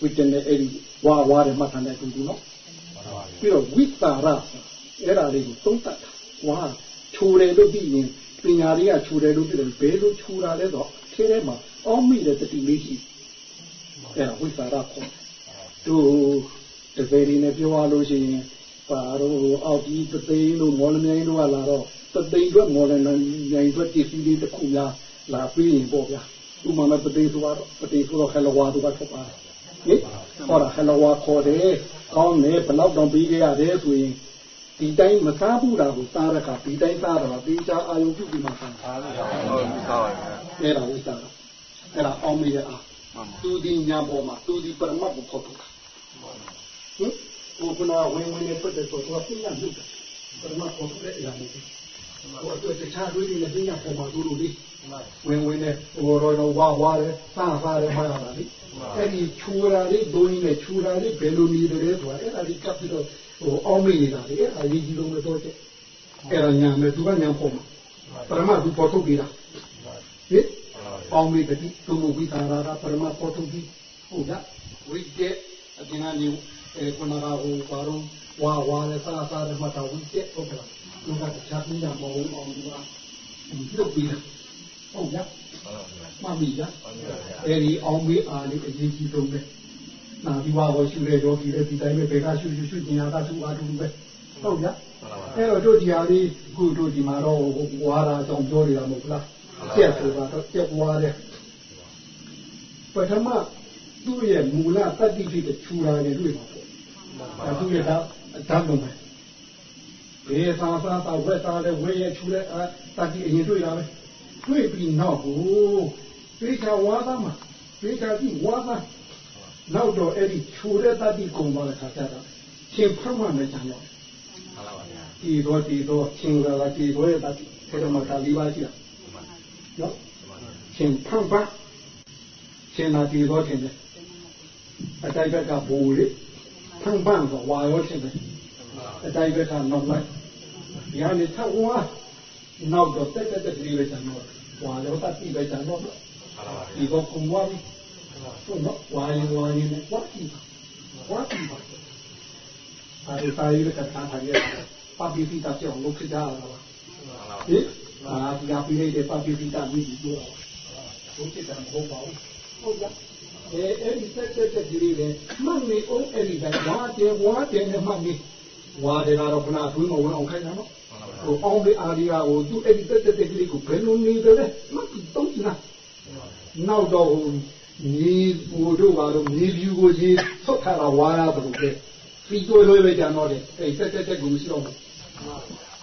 ဝိတက်နဲ့အဲ့ဒီဝါဝါရမှတ်ထားတဲ့အတူတူနော်ပြီးတော့ဝိစာရအဲ့ဒါလေးကိုသုံးသပ်တာဝါခြူတယ်လို့ပြီးရင်ပညာလေးကခြူတယ်လို့ပြီးတယ်ဘယ်လိုခြူတာလဲဆိုတော့ထဲထဲမှာအောင်းမိတဲ့တတိလေးရှိအဲ့ဒါဝိစာရခေါ်တို့တပည့်ရင်းနဲ့ပြောရလို့ရှိရင် ပါတော့အောက်ကြီးတသိန်းလို့မော်လမြိုင်တို့ကလာတော့တသိန်းအတွက်မော်လမြိုင်အတွက်တည်စီလေးတစ်ခုများလာပြီးရင်ပေါ့ဗျာဥမာမဲ့တသိန်းဆိုတော့တသိန်းဆိုတော့ခလဝါတို့ကထွက်ပါတယ်ဟင်ဟောတာခလဝါခေါ်တယ်ကောင်းတယ်ဘလောက်တောင်ပြီးကြရတယ်ဆိုရင်ဒီတိုင်းမစားဘူးတာကိုစားရခါဒီတိုင်းစားတော့တေချာအာယုပြုပြီးမှစားတာဟုတ်ပါဘူးအဲ့ဒါဝိစားအဲ့ဒါအောင်မေးရအားသူဒီညာပေါ်မှာသူဒီပရမတ်ကိုဖော်ထုတ်တာဟင် ဘုကနာဝင်ဝင်နဲ့ပတ်သက်တော့သူကပြညာလုပ်တာပရမတ်ဖော်ထုတ်တဲ့အရာမျိုးဟိုအတွက်တခြားတွေးနေတဲ့ပြညာပေါ်မှာသူတို့လေဝင်ဝင်နဲ့ဟိုရောတော့ဝါဝါတယ်စားစားတယ်မှားတာလေအဲ့ဒီချူရာလေးဒိုင်းနဲ့ချူရာလေးဘယ်လိုနေတယ်ဆိုတာအဲ့ဒါလေးကပ်ပြီးတော့ဟိုအောင်းမိနေတာလေအရေးကြီးဆုံးပဲတော့တဲ့အဲ့ဒါညာမယ်သူကညာဖို့မှာပရမတ်သူပေါ်ထုတ်ပြီးတာဟင်အောင်းမိတဲ့သူမဝိသရာရာပရမတ်ပေါ်ထုတ်ပြီးဟုတ်လားဝိတက်အပြင်ကနေအဲခုန ကဟိုဘာလို့ဝါဝါနဲ့စားစားတဲ့မှာတော့ဝိတက်ဟုတ်ကဲ့သူကတခြားပြညာမဟုတ်အောင်ဒီကပြုတ်ပြီးဟုတ်လားမမီလားအဲ့ဒီအောင်းမိအားလေးအရေးကြီးဆုံးပဲနာဒီဝါကိုရှုတဲ့ယောဂီလည်းဒီတိုင်းပဲဘယ်ကရှုရှုရှုကျင်ရတာသူအားတူပဲဟုတ်ကြအဲ့တော့တို့ဒီဟာလေးခုတို့ဒီမှာတော့ဝါရာကြောင့်ပြောနေတာမဟုတ်လားကျက်ဆိုတာတော့ကျက်ဝါတဲ့ပထမသူ့ရဲ့မူလတတ္တိဖြစ်တဲ့ခြူတာနဲ့တွေ့ပါ ပေါ့ဒါသူ့ရဲ့ဓာတ်လုံးပဲဘယ်သာသာသာဝက်သားလဲဝဲရဲ့ခြူတဲ့တတ္တိအရင်တွေ့တာပဲတွေ့ပြီးနောက်ကိုသိချာဝါသားမှာသိချာကြည့်ဝါသားနောက်တော့အဲ့ဒီခြူတဲ့တတိကုံသွားတဲ့ခါကျတော့ရှင်ဖတ်မှမကြံတော့မှန်ပါဗျာဒီတော့ဒီတော့ရှင်ကလာဒီတော့ရဲ့တတိအဲ့တော့မှဒါ၄ပါးရှိတာနော်ရှင်ဖန်ပါရှင်နာဒီတော့တင်တယ်အတိုင်းဘက်ကဘူလေ ဖန်ပန်းဆိုဝါရောတင်တယ်အတိုင်းဘက်ကနောက်လိုက်ဒီဟာနေထဝါနောက်တော့တက်တက်တက်လေးပဲကျန်တော့ဝါရောတတိပဲကျန်တော့ဒီကောကုံဝါပြီဆိုတော့ဝါရင်ဝါရင်နဲ့ဝါပြီဝါပြီအဲဒီစာရေးကထားထားရပါပိပိတာပြောင်းလုပ်ကြတာလားဟင်အာဒီအပိလေးပါပိပိတာမြည်ပြီးတော့ဘုရားကမဟုတ်ပါဘူးဟုတ်လား အဲအဲ့ဒီတက်တက်တက်ကြီးလေးမှန်နေအောင်အဲ့ဒီကဝါတယ်ဝါတယ်နဲ့မှန်နေဝါတယ်ကတော့ခဏအတွင်းမဝင်အောင်ခိုင်းတာနော်ဟိုအောင်ဒီအာရီယာကိုသူအဲ့ဒီတက်တက်တက်ကြီးလေးကိုဘယ်လိုနေတယ်လဲမှတ်ပြီးတော့နာနောက်တော့ဟိုမြေပူတို့ပါတော့မြေဖြူကိုကြီးဆုတ်ထားတာဝါရတယ်လို့ပဲပြီးတော့လွယ်ပဲကြံတော့တယ်အဲ့တက်တက်တက်ကိုမရှိတော့ဘူး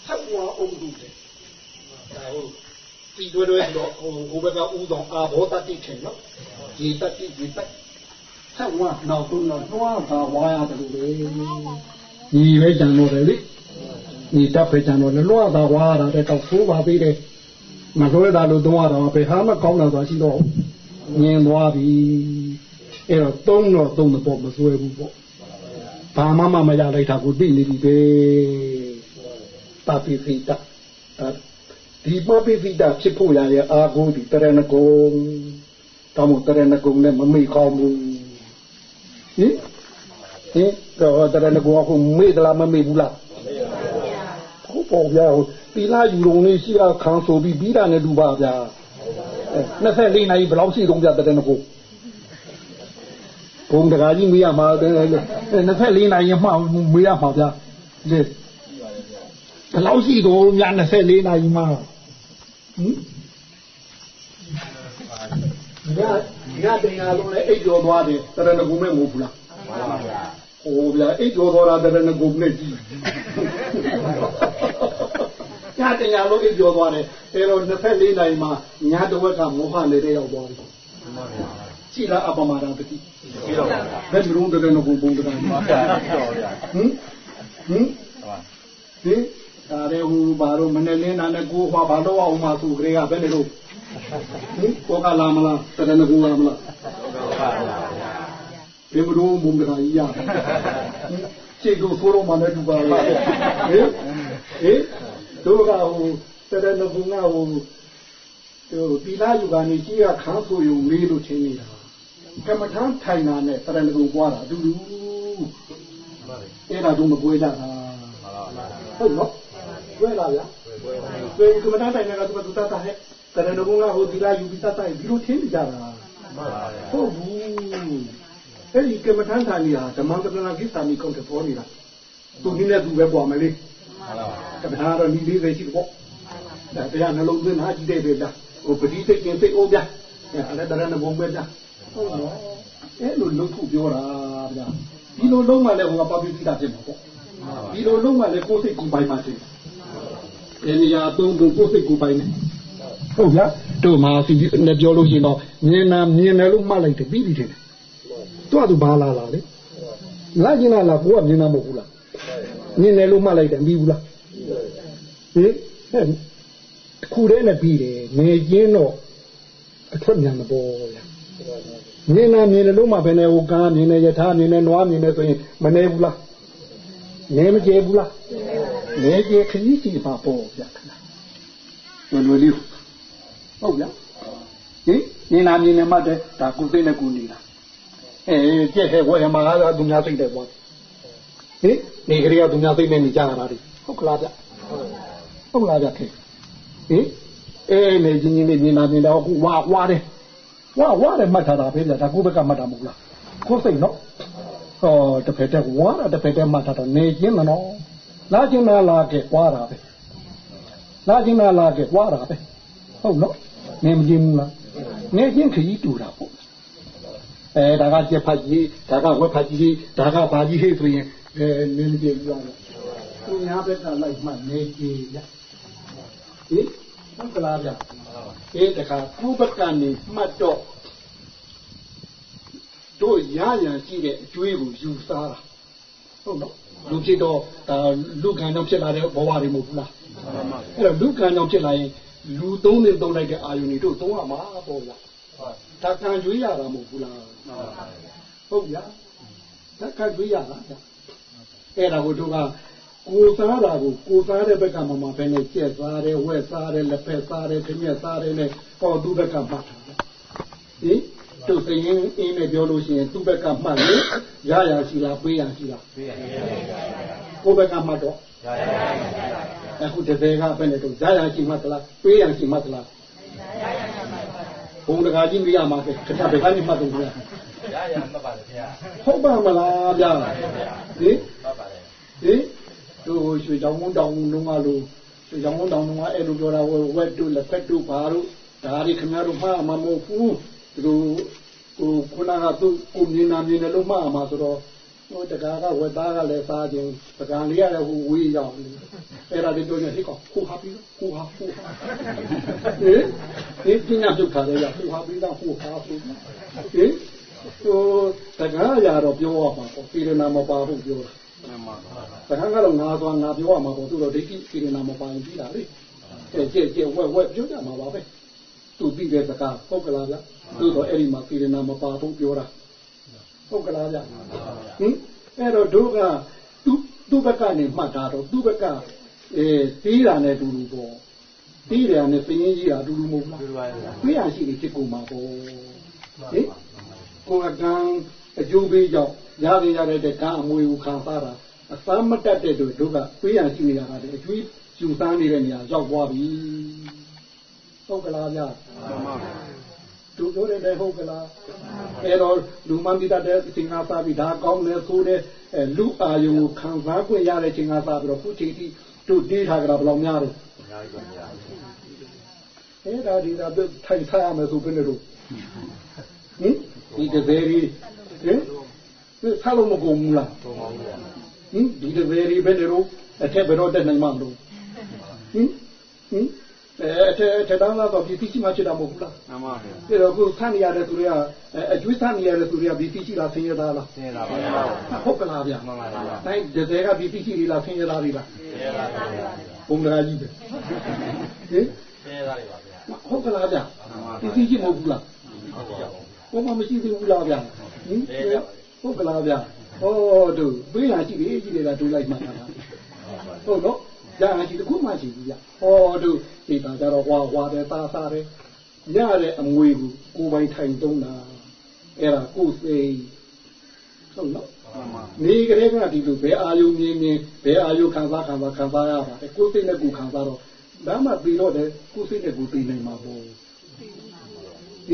ဆက်ဝါအောင်လို့တယ်ဒါဟုတ် ပြီးတော့တော့ဟိုဟိုဘက်ကဥဆောင်အာဘောတတိထင်နော်ဒီတတိဒီတဆက်ဝါနောက်တော့တော့တာဝါရတယ်လို့ပဲညီပဲကြံတော့တယ်လေညီတပ်ပဲကြံတော့လေလွှတ်တာဝါရတာတော့သိုးပါသေးတယ်မလွှဲတာလို့တော့ရတော့ဘယ်ဟာမှကောင်းတာသွားရှိတော့မြင်သွားပြီအဲ့တော့သုံးတော့သုံးတော့မစွဲဘူးပေါ့ဘာမှမမရလိုက်တာကိုသိနေပြီပဲပါပိဖိတ ဒီပါပိဖိတဖြစ်ဖို့ရရဲ့အာဟုဒီတရဏဂုံတောင်းမတရဏဂုံနဲ့မမိကောင်းဘူးဟင်ဟင်တော့တရဏဂုံအခုမေ့သလားမမေ့ဘူးလားဟုတ်ပေါ့ဗျာသီလယူလုံးလေးရှိတာခံဆိုပြီးပြီးတာနဲ့တူပါဗျာ24နာရီဘယ်လောက်ရှိတုံးပြတရဏဂုံဘုံတကာကြီးမေးရမှာ24နာရီမှမေးရမှာဗျာဒီဘယ်လောက်ရှိတော့များ24နာရီမှ ဟင်ညညတရားလုံးနဲ့အိတ်ကျော်သွားတယ်တရဏဂုံမဲ့မဟုတ်ဘူးလားမှန်ပါဗျာဟိုဗျာအိတ်ကျော်သွားတာတရဏဂုံနဲ့ကြည့်ညတရားလုံးအိတ်ကျော်သွားတယ်အဲတော့24နာရီမှညတဝက်ကမောဟနေတဲ့ရောက်သွားပြီမှန်ပါဗျာရှိလားအပမတာတတိရှိတော့ဘယ်လိုတရဏဂုံပုံတရဏဟင်ဟင်ဟင်ဒါ ရဲဟူဘာလို့မနဲ့လင်းတာနဲ့ကိုဟွာဘာလို့အောင်မသူကလေးကဘယ်နဲ့လို့ဟင်ကိုကလာမလားတရဏဂုံလာမလားဘယ်ဘလို့ဘုံကရာကြီးရခြေကိုဆိုးတော့မှလည်းတူပါလားဟင်ဟင်တို့ကဟိုတရဏဂုံကဟိုတို့တီလာယူကနေကြီးကခန်းဆိုယူမေးလို့ချင်းနေတာကမ္မထမ်းထိုင်တာနဲ့တရဏဂုံပွားတာအတူတူအဲ့ဒါတို့မကွဲကြတာဟုတ်နော် ကွဲလားဗျာကွဲကမ္မထမ်းထိုင်နေတာသူကသူတတ်တာဟဲ့တရဏဂုံကဟိုတီလာယူပြီးတတ်တာဒီလိုချင်းကြတာဟုတ်ဘူးအဲ့ဒီကမ္မထမ်းထိုင်နေတာဓမ္မကတနာကိစ္စမီကုန်တဲ့ပေါ်နေတာသူနည်းနဲ့သူပဲပွားမယ်လေကမ္မထမ်းတော့နီးလေးပဲရှိတော့ဒါတရားနှလုံးသွင်းထားကြည့်တဲ့ပဲဗျာဟိုပတိစိတ်ကင်းစိတ်အိုးဗျာအဲ့ဒါတရဏဂုံပဲဗျာဟုတ်နော်အဲ့လိုလုံးဖို့ပြောတာဗျာဒီလိုလုံးမှလည်းဟိုကပပိပိတာဖြစ်မှာပေါ့ဒီလိုလုံးမှလည်းကိုယ်စိတ်ကိုယ်ပိုင်ပါစေ အဲ့ဒီရာသုံးခုကိုယ်စိတ်ကိုယ်ပိုင်နေဟုတ်ဗျာတို့မှာစီနဲ့ပြောလို့ရှိရင်တော့မြင်နာမြင်တယ်လို့မှတ်လိုက်တယ်ပြီးပြီထင်တယ်သူကသူဘာလာလာလေလာကျင်လာလာကိုကမြင်တာမဟုတ်ဘူးလားမြင်တယ်လို့မှတ်လိုက်တယ်ပြီးဘူးလားဟင်ဟဲ့ခုတည်းနဲ့ပြီးတယ်နေကျင်းတော့အထွက်မြန်မပေါ်ဗျာမြင်နာမြင်တယ်လို့မှဘယ်နဲ့ဟိုကားမြင်နေယထာမြင်နေနွားမြင်နေဆိုရင်မနေဘူးလားနေမကျေဘူးလား နေကျေခကြီးစီပါပေါ်ဗျာခဏလွယ်လွယ်လေးဟုတ်ဗျာဟင်မြင်နာမြင်နေမှတဲ့ဒါကိုသိနေကိုနေတာအဲကြက်ခဲဝယ်မှာကသူများသိတယ်ကွာဟင်နေကြရသူများသိနေနေကြတာလေဟုတ်ကလားဗျဟုတ်လားဗျခေဟင်အဲနေချင်းချင်းလေးမြင်နာမြင်တော့အခုဝါဝါတယ်ဝါဝါတယ်မှတ်ထားတာပဲဗျာဒါကိုဘက်ကမှတ်တာမဟုတ်လားကိုယ်စိတ်နော်ဟောတစ်ဖက်တည်းဝါတာတစ်ဖက်တည်းမှတ်ထားတာနေချင်းမနော် လာချင်းလာလာကဲဝါတာပဲလာချင်းလာလာကဲဝါတာပဲဟုတ်နော်နေမကြည့်ဘူးလားနေချင်းခကြီးတူတာပေါ့အဲဒါကကြက်ဖတ်ကြီးဒါကဝက်ဖတ်ကြီးဒါကဘာကြီးဟဲ့ဆိုရင်အဲနေမကြည့်ဘူးလားသူများဘက်ကလိုက်မှနေကြည့်ရဟင်ဟုတ်ကလားဗျအေးတခါကိုယ်ဘက်ကနေမှတ်တော့တို့ရရန်ရှိတဲ့အကျွေးကိုယူစားတာဟုတ်နော် လူဖြစ်တော့ဒါလူကံတော့ဖြစ်လာတဲ့ဘဝတွေမဟုတ်ဘူးလားအဲ့တော့လူကံကြောင့်ဖြစ်လာရင်လူသုံးနေသုံးလိုက်တဲ့အာယုန်တွေတို့သုံးရမှာပေါ့ဗျာဒါကံကြွေးရတာမဟုတ်ဘူးလားဟုတ်ဗျာဒါကံကြွေးရတာဗျာအဲ့ဒါကိုတို့ကကိုစားတာကိုကိုစားတဲ့ဘက်ကမှမပဲနဲ့ကျက်စားတယ်ဝက်စားတယ်လက်ဖက်စားတယ်ခမျက်စားတယ်နဲ့ဟောသူ့ဘက်ကမှတ်တာဟင် တို့စရင်အင်းနဲ့ပြောလို့ရှိရင်သူ့ဘက်ကမှတ်လေရရရှိလားပေးရရှိလားပေးရကိုဘက်ကမှတ်တော့ရရအခုတကယ်ကဘယ်နဲ့တော့ရရရှိမှသလားပေးရရှိမှသလားဘုံတကာကြီးမရမှာခက်ခက်ဘယ်ကနေမှတ်တော့ဗျာရရမှတ်ပါတယ်ခင်ဗျာဟုတ်ပါမလားဗျာဟင်မှတ်ပါတယ်ဟင်တို့ရွှေချောင်းတောင်လုံးကလို့ရွှေချောင်းတောင်လုံးကအဲ့လိုပြောတာဝက်တို့လက်ဖက်တို့ဘာတို့ဒါတွေခင်ဗျားတို့မှားမှာမဟုတ်ဘူး တို့ဟိုခုနကသူ့ကိုမြင်နာမြင်တယ်လို့မှားမှာဆိုတော့ဟိုတကားကဝက်သားကလည်းစားခြင်းပကံလေးရတယ်ဟိုဝေးရောက်နေအဲ့ဒါလေးတို့ညဟိကောဟိုဟာပြီးဟိုဟာဟိုဟာဟေးဒီပညာပြုတ်ခါလေးရဟိုဟာပြီးတော့ဟိုဟာဟိုဟေးဟိုတကားရတော့ပြောရမှာပေါ့ပြည်နာမပါဘူးပြောတာတခါကတော့ငါသွားငါပြောရမှာပေါ့သူတော့ဒိဋ္ဌိပြည်နာမပါရင်ပြီးတာလေအဲကြဲကြဲဝက်ဝက်ပြောကြမှာပါပဲ သူပြီးတဲ့စကားဟုတ်ကလားဗျသူတော့အဲ့ဒီမှာပြည်နာမပါဘူးပြောတာဟုတ်ကလားဗျဟင်အဲ့တော့တို့ကသူသူ့ဘက်ကနေမှတ်တာတော့သူ့ဘက်ကအဲတီးတာနဲ့တူတူပေါ့တီးတယ်နဲ့စင်းကြီးတာတူတူမဟုတ်လားတွေးရရှိနေဖြစ်ကုန်မှာပေါ့ဟင်ကိုယ်ကံအကျိုးပေးကြောင့်ရရရတဲ့ကံအမွေကိုခံစားတာအစမ်းမတက်တဲ့တို့တို့ကတွေးရရှိနေရတာအကျွေးယူစမ်းနေတဲ့နေရာရောက်သွားပြီ ဟုတ်ကလားဗျာသူတို့လည်းဟုတ်ကလားအဲ့တော့လူမမိတတ်တဲ့သင်္ဃာစာပြီးဒါကောင်းတယ်ဆိုတဲ့လူအာယုံကိုခံစား권ရတဲ့ချိန်ကစားပြီးတော့ခုချိန်ထိတို့တေးထားကြတာဘယ်လောက်များတော့အများကြီးပါဗျာအဲ့ဒါဒီဒါထိုင်ထားရမယ်ဆိုပြနေတော့ဟင်ဒီတသေးကြီးဟင်ဒီဆက်လို့မကုန်ဘူးလားကုန်ပါဘူးဗျာဟင်ဒီတသေးကြီးပဲနေတော့အထက်ဘယ်တော့တက်နိုင်မှာမလို့ဟင်ဟင် အဲအထက်တန်းလာတော့ဒီသိရှိမှဖြစ်တာမဟုတ်ဘူးလားမှန်ပါဗျာဒါတော့ခုဆန်းနေရတဲ့သူတွေကအကျွေးဆန်းနေရတဲ့သူတွေကဒီသိရှိလားဆင်းရဲသားလားဆင်းရဲသားပါဗျာဟုတ်ကလားဗျာမှန်ပါဗျာတိုင်းဒီသေးကဒီသိရှိလေးလားဆင်းရဲသားလေးလားဆင်းရဲသားပါဗျာဘုံတရာကြီးပဲဟင်ဆင်းရဲသားတွေပါဗျာဟုတ်ကလားဗျာဒီသိရှိမဟုတ်ဘူးလားဟုတ်ပါဘူးဘုံမရှိသေးဘူးလားဗျာဟင်ဟုတ်ကလားဗျာဟောတို့ပေးလာကြည့်လေကြည့်လေကဒူလိုက်မှတာဟုတ်တော့ ရဟန်းကြီးတခုမှရှိဘူးဗျဟောတို့ဒီတာကြတော့ဟွာဟွာတယ်သားစားတယ်ရတဲ့အမွေကိုကိုပိုင်ထိုင်သုံးတာအဲ့ဒါကိုစိတ်ဟုတ်နော်နေကလေးကဒီလိုဘယ်အာယုံမြင်မြင်ဘယ်အာယုံခံစားခံစားခံစားရပါတယ်ကိုစိတ်နဲ့ကိုခံစားတော့ဒါမှပြီးတော့တယ်ကိုစိတ်နဲ့ကိုပြီးနိုင်မှာပေါ့ဟ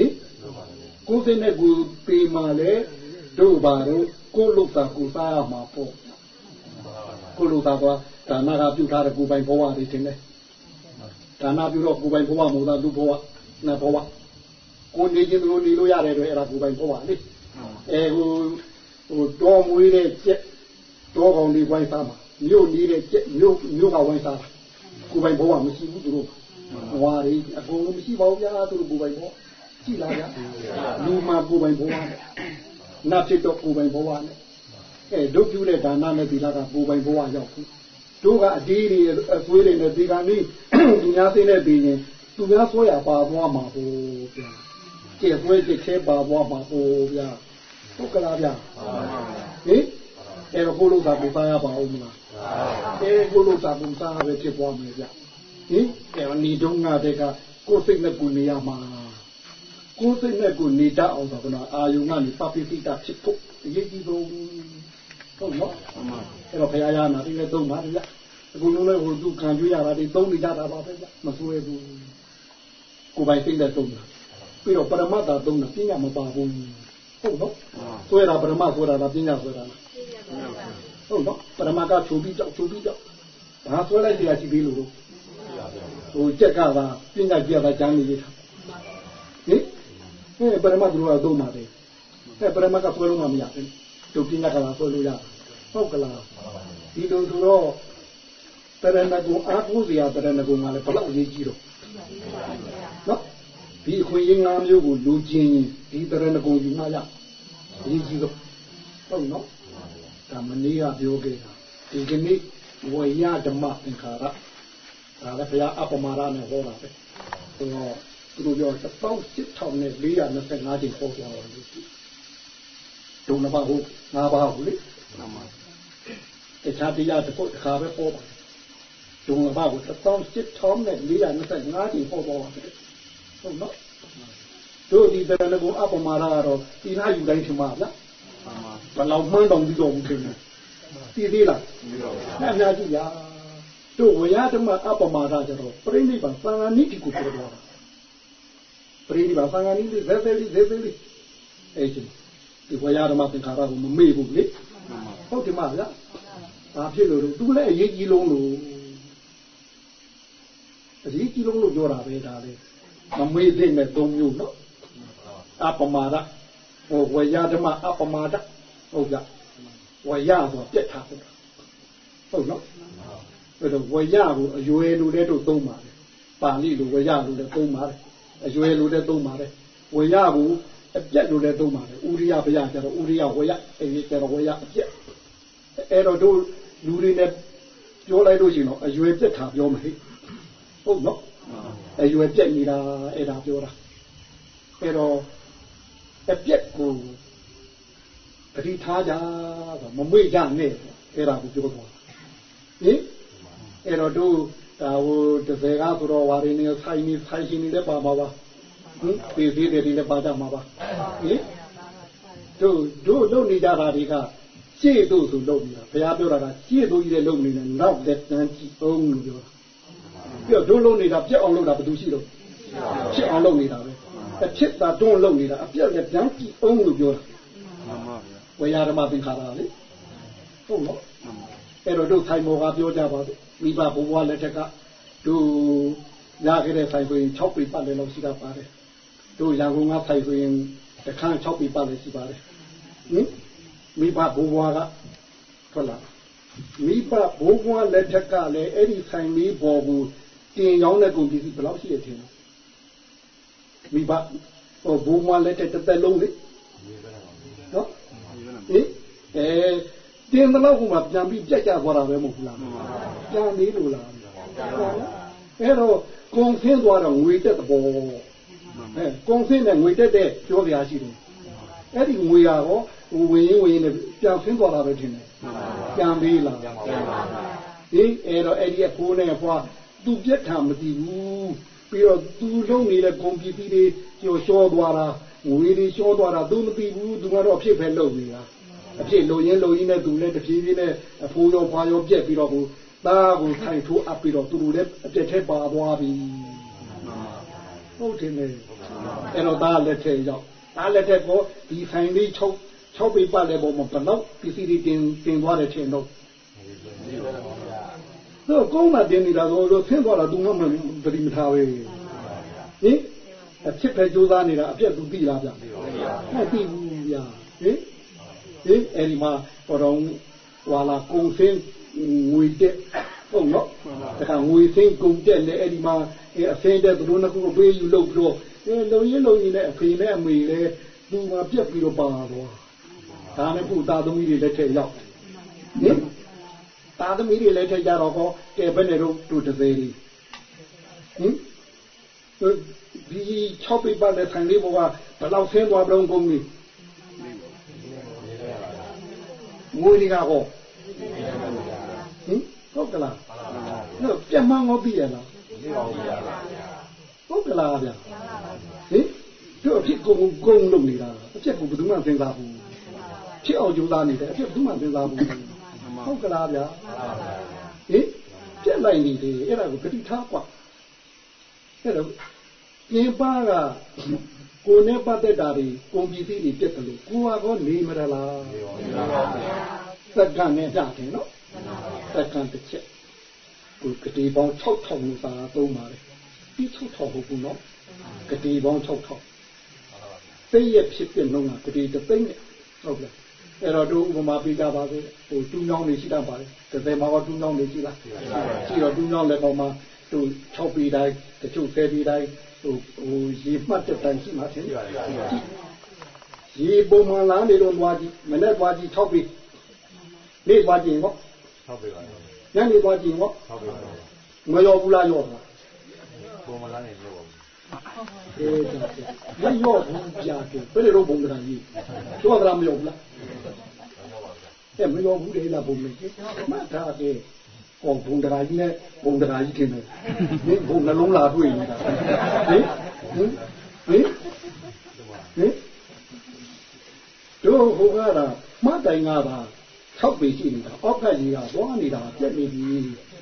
င်ကိုစိတ်နဲ့ကိုပြီးမှလေတို့ပါတော့ကိုလုတာကိုစားရမှာပေါ့ကိုလုတာက ဒါနကပြုထားတဲ့ကိုပိုင်ဘဝတွေတင်တယ်ဒါနပြုတော့ကိုပိုင်ဘဝမို့သားလူဘဝနဲ့ဘဝကိုနေခြင်းလိုနေလို့ရတယ်တော့အဲ့ဒါကိုပိုင်ဘဝလေအဲဟိုဟိုတော်မွေးတဲ့ကျက်တော်ကောင်လေးဝိုင်းစားမှာမြို့နေတဲ့ကျက်မြို့မြို့ကဝိုင်းစားတာကိုပိုင်ဘဝမရှိဘူးသူတို့ဟွာရီအကုန်လုံးမရှိပါဘူးဗျာသူတို့ကိုပိုင်ဘဝကြည့်လာကြလူမှာကိုပိုင်ဘဝနဲ့နတ်ဖြစ်တော့ကိုပိုင်ဘဝနဲ့အဲဒုပြုတဲ့ဒါနနဲ့သီလကကိုပိုင်ဘဝရောက်ဘူး တို့ကအတေးတွေအသွေးတွေနဲ့ဒီကနေ့သူများသိတဲ့ပြီးရင်သူများဆွဲရပါသွားမှာဟိုဗျာကျက်ပွဲကျက်ခဲပါသွားမှာဟိုဗျာဟုတ်ကလားဗျာဟင်အဲ့တော့ကိုလို့သာပူစားရပါဦးမလားအဲကိုလို့သာပူစားပဲဖြစ်သွားမယ်ဗျာဟင်အဲ့ဒီတုန်းကတည်းကကိုယ်စိတ်နဲ့ကိုနေရမှာကိုယ်စိတ်နဲ့ကိုနေတတ်အောင်ဆိုတော့အာယုံကနေပပိစိတဖြစ်ဖို့အရေးကြီးဆုံး ဟုတ်နော်အဲ့တော့ဘုရားရနာပြီးလဲသုံးပါဗျာအခုလုံးလဲဟိုသူခံကြွရတာဒီသုံးနေကြတာပါပဲဗျာမဆွဲဘူးကိုယ်ပိုင်သိတဲ့သုံးတာပြီးတော့ပရမတ္တသုံးတာပညာမပါဘူးဟုတ်နော်ဆွဲတာပရမဆွဲတာလားပညာဆွဲတာလားဟုတ်နော်ပရမကချုပ်ပြီးကြောက်ချုပ်ပြီးကြောက်ဘာဆွဲလိုက်တရားရှိသေးလို့ဟိုကြက်ကပါပညာကြက်ပါကျမ်းနေရတာဟင်အဲပရမတ်တို့ကသုံးပါတယ်အဲပရမတ်ကဆွဲလို့မှမရဘူးတို့ပညာကလာဆွဲလို့ရ ဟုတ်ကလားဒီလိုဆိုတော့တရဏဂုံအားကိုးစရာတရဏဂုံကလည်းဘလောက်အရေးကြီးတော့နော်ဒီအခွင့်အရေး၅မျိုးကိုလူချင်းဒီတရဏဂုံယူမှရအရေးကြီးတော့ဟုတ်နော်ဒါမနေ့ကပြောခဲ့တာဒီကနေ့ဝေယဓမ္မသင်္ခါရဒါလည်းဘုရားအပမရနဲ့ဟောတာပဲဆိုတော့သူတို့ပြော18425ချိန်ဟောသွားတယ်လို့ဒုံနဘာဟုတ်ငါးပါးဟုတ်လေတ ခြားတရားတစ်ခုတစ်ခါပဲဟောပါဒုံနဘာကို18425ချိန်ဟောသွားပါတယ်ဟုတ်နော်တို့ဒီတရဏဂုအပမာရကတော့ဒီနာယူတိုင်းထင်ပါလားဘယ်လောက်မှန်းတော်ပြီးတော့ဘူးထင်တယ်သိသေးလားအများကြီးရာတို့ဝရဓမ္မအပမာဒကြတော့ပြိဋိဘံသံဃာနိတိကိုပြောတာပြိဋိဘံသံဃာနိတိဇေဇေလိဇေဇေလိအဲ့ဒီဒီဝရဓမ္မသင်္ခါရကိုမမေ့ဘူးလေဟုတ်တယ်မလား ဒါဖြစ်လို့သူလည်းအရေးကြီးလုံးလို့အရေးကြီးလုံးလို့ပြောတာပဲဒါလေမမေ့တဲ့နဲ့သုံးမျိုးနော်အပမာဒဟိုဝရဓမ္မအပမာဒဟုတ်ကြဝရဆိုပြက်ထားဟုတ်ဟုတ်နော်အဲ့တော့ဝရကိုအရွယ်လိုတဲ့တို့သုံးပါတယ်ပါဠိလိုဝရလိုလည်းသုံးပါတယ်အရွယ်လိုလည်းသုံးပါတယ်ဝရကိုအပြက်လိုလည်းသုံးပါတယ်ဥရိယဘယကျတော့ဥရိယဝရအဲဒီကျတော့ဝရအပြက်အဲ့တော့တို့ လူတွေနဲ့ပြောလိုက်လို့ရှိရင်တော့အရွယ်ပြက်တာပြောမဟိဟုတ်နော်အရွယ်ပြက်နေတာအဲ့ဒါပြောတာအဲ့တော့အပြက်ကိုပတိထားကြဆိုမမွေ့ကြနဲ့အဲ့ဒါကိုပြောသွားဟင်အဲ့တော့တို့ဒါဟိုတစ်စဲကားဆိုတော့ဝါရင်းနေဆိုင်နေဆိုင်ရှင်နေတဲ့ပါပါပါဟင်ဒီသေးတယ်ဒီလည်းပါကြမှာပါဟင်တို့တို့လုပ်နေကြတာတွေက ရှေ့တို့ဆိုလုပ်နေတာဘုရားပြောတာကရှေ့တို့ကြီးလည်းလုပ်နေတယ်နောက်လည်းတန်းကြည့်အောင်လို့ပြောတာပြီးတော့တို့လုပ်နေတာပြက်အောင်လုပ်တာဘယ်သူရှိတော့ဖြစ်အောင်လုပ်နေတာပဲအဖြစ်သာတွန်းလုပ်နေတာအပြက်လည်းတန်းကြည့်အောင်လို့ပြောတာမှန်ပါဗျာဝေယဓမ္မသင်္ခါရလေဟုတ်နော်အဲ့တော့တို့ဆိုင်မောကပြောကြပါစို့မိဘဘိုးဘွားလက်ထက်ကတို့ရခဲ့တဲ့ဆိုင်ဆိုရင်6ပေပတ်လည်းလောက်ရှိတာပါတယ်တို့ရန်ကုန်ကဆိုင်ဆိုရင်တခန်း6ပေပတ်လည်းရှိပါတယ်ဟင် မိဘဘိုးဘွားကဟုတ်လားမိဘဘိုးဘွားလက်ထက်ကလည်းအဲ့ဒီဆိုင်လေးပေါ်ကိုတင်ရောင်းတဲ့ကုန်ပစ္စည်းဘယ်လောက်ရှိရထင်လဲမိဘဟိုဘိုးဘွားလက်ထက်တစ်သက်လုံးလေနော်ဟင်အဲတင်တဲ့လောက်ကမှပြန်ပြီးပြက်ကြသွားတာပဲမဟုတ်ဘူးလားပြန်သေးလို့လားအဲ့တော့ကုံဆင်းသွားတော့ငွေတက်တဲ့ဘောအဲကုံဆင်းတဲ့ငွေတက်တဲ့ပြောပြရှိတယ်အဲ့ဒီငွေရော ဟိုဝင်ရင်ဝင်ရင်ပြန်ဆင်းသွားတာပဲထင်တယ်ပြန်ပြီးလားပြန်ပါပါဒီအဲ့တော့အဲ့ဒီအဖိုးနဲ့ဖွာသူပြက်ထံမသိဘူးပြီးတော့သူလုံးနေတဲ့ကွန်ပျူတာတွေကျော်လျှောသွားတာငွေတွေလျှောသွားတာသူမသိဘူးသူကတော့အဖြစ်ပဲလုပ်နေတာအဖြစ်လိုရင်းလိုရင်းနဲ့သူလည်းတဖြည်းဖြည်းနဲ့အဖိုးရောဖွာရောပြက်ပြီးတော့ဟိုသားကိုထိုင်ထိုးအပ်ပြီးတော့သူတို့လည်းအပြက်ထဲပါသွားပြီဟုတ်တယ်လေအဲ့တော့သားလက်ထဲရောက်သားလက်ထဲကိုဒီဆိုင်လေးချုပ် ချုပ်ပြပတ်လည်းပေါ်မှာဘလောက်ပစ္စည်းတွေတင်တင်သွားတယ်ထင်တော့တော့ကောင်းမှတင်နေတာတော့လို့ဆင်းသွားတာသူမှမပရိမထားပဲဟင်အဖြစ်ပဲကြိုးစားနေတာအပြက်သူသိလားဗျမသိဘူးဗျဟင်ဟင်အဲ့ဒီမှာဟောတော့ဝါလာကုံစင်းငွေတက်ဟုတ်နော်တခါငွေစင်းကုံတက်လေအဲ့ဒီမှာအစင်းတဲ့သူတို့နှစ်ခုကိုပေးယူလို့ပြီးတော့အဲလုံရင်းလုံရင်းနဲ့အဖေနဲ့အမေလည်းသူမှပြက်ပြီးတော့ပါတော့ ဒါနဲ့ခုသားသမီးတွေလက်ထက်ရောက်ဟင်သားသမီးတွေလက်ထက်ကြတော့ဟောကဲဘယ်နဲ့တော့တို့တစ်သေးလေးဟင်ဒီ6ပိပတ်တဲ့ဆိုင်လေးဘောကဘယ်လောက်ဆင်းသွားပြုံးကုန်ပြီငွေတွေကဟောဟင်ဟုတ်ကလားနော်ပြတ်မှန်းငေါပြီးရလားဟုတ်ကလားဗျဟင်တို့အဖြစ်ကုံကုံလုပ်နေတာအဖြစ်ကိုဘယ်သူမှစဉ်းစားဘူး ဖြစ်အောင်ကြိုးစားနေတယ်အဖြစ်ဘယ်သူမှစဉ်းစားဘူးဟုတ်ကလားဗျဟင်ပြတ်လိုက်နေတယ်အဲ့ဒါကိုဂတိထားกว่าအဲ့တော့ပြင်းပါကကိုနဲ့ပတ်သက်တာတွေကွန်ပျူတာတွေပြက်တယ်လို့ကိုကတော့နေမရလားနေပါဘူးစက္ကန့်နဲ့ကြတယ်နော်စက္ကန့်တစ်ချက်ကိုကတိပေါင်း6000စာသုံးပါတယ်ဒီ6000ဟုတ်ဘူးနော်ကတိပေါင်း6000သိရဖြစ်ပြနှုံးကကတိတသိန်းနဲ့ဟုတ်လား အဲ့တော့တို့ဥပမာပေးကြပါသေးဟိုတူးနှောင်းတွေရှိတတ်ပါတယ်တကယ်မှာတော့တူးနှောင်းတွေရှိလားရှိတော့တူးနှောင်းလည်းပေါ်မှာတို့6ပေတိုင်းတချို့10ပေတိုင်းဟိုဟိုရေမှတ်တဲ့တန်ရှိမှထင်ရတယ်ရေပုံမှန်လားနေတော့သွားကြည့်မနေ့သွားကြည့်6ပေနေ့သွားကြည့်ဟုတ်6ပေပါညနေသွားကြည့်ဟုတ်6ပေပါမရောဘူးလားရောပုံမှန်လားနေလို့ အေးဒါမရောဘူးကြာတယ်ဘယ်လိုဘုံတရားကြီးတော့ကလားမရောဘူးလားအဲမရောဘူးလေလားဘုံလေးမှတ်ထားတယ်ဟောဘုံတရားကြီးနဲ့ဘုံတရားကြီးခင်တယ်ဒီဘုံနှလုံးလာတွေ့နေတာဟင်ဟင်ဟင်ဟင်တို့ဟိုကတော့မတိုင်ကပါ6ပေရှိနေတာအောက်ကကြီးကသွားနေတာပြက်နေပြီ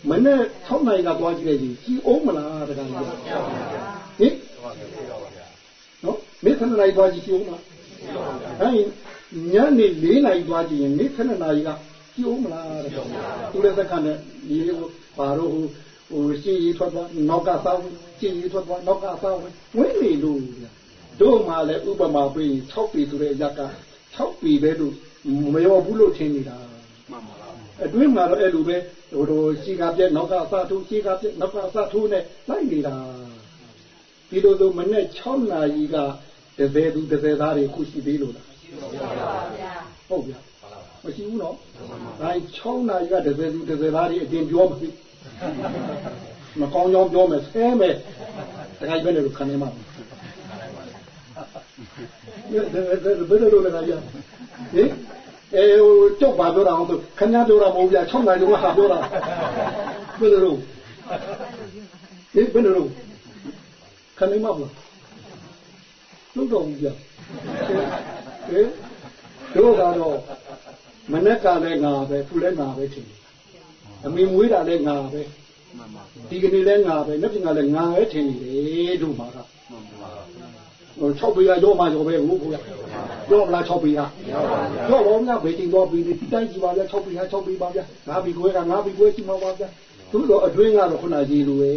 မနေ့6နိုင်ကသွားကြည့်လိုက်ကြီးကြီးအောင်မလားတကယ်ကြီး ဟင်နော်မေခဏနိုင်သွားကြည့်ကြီးအောင်မလားဟဲ့ညနေ4နိုင်သွားကြည့်ရင်မေခဏနိုင်ကကြီးအောင်မလားတကယ်သူလည်းသက်ကနဲ့ဒီပါတော့ဟိုရှင်းရီထွက်သွားနောက်ကစောင်းရှင်းရီထွက်သွားနောက်ကစောင်းဝင်းနေလို့တို့မှလည်းဥပမာပေး6ပေဆိုတဲ့ရက်က6ပေပဲလို့မရောဘူးလို့ထင်နေတာမှန်ပါလားအတွင်းမှာတော့အဲ့လိုပဲဟိုတို့ရှိကပြက်နောက်ကစားထိုးရှိကပြက်နောက်ကစားထိုးနဲ့လိုက်နေတာ ဒီလိုဆိုမနေ့6နာရီကတစ်သေးသူတစ်သေးသားတွေခုရှိသေးလို့လားဟုတ်ဗျာမရှိဘူးနော်ဒါ6နာရီကတစ်သေးသူတစ်သေးသားတွေအတင်ပြောမရှိမကောင်းကြောင်းပြောမယ်ဆဲမယ်တခါပဲလို့ခံနေမှာဘယ်လိုလဲကြာဟင်အဲဟိုကြောက်ပါပြောတာအောင်ဆိုခဏပြောတာမဟုတ်ဗျာ6နိုင်လုံးကဟာပြောတာဘယ်လိုလဲဟင်ဘယ်လိုလဲ ခဏမမလားလုံးတော့ဘူးဗျာဟင်တို့ကတော့မနေ့ကလည်းငါပဲသူလည်းငါပဲထင်တယ်အမေမွေးတာလည်းငါပဲဒီကနေ့လည်းငါပဲနေ့ပြင်ကလည်းငါပဲထင်နေတယ်တို့မှာကဟို6ပေရရောမှရောပဲဟုတ်ကိုရရောမလား6ပေရရောဘောများဘေးတင်တော့ပြီးဒီတိုင်းကြည့်ပါဗျာ6ပေရ6ပေပါဗျာငါပြီခွဲကငါပြီခွဲကြည့်မှာပါဗျာသူတို့အတွင်းကတော့ခုနကြီးလိုပဲ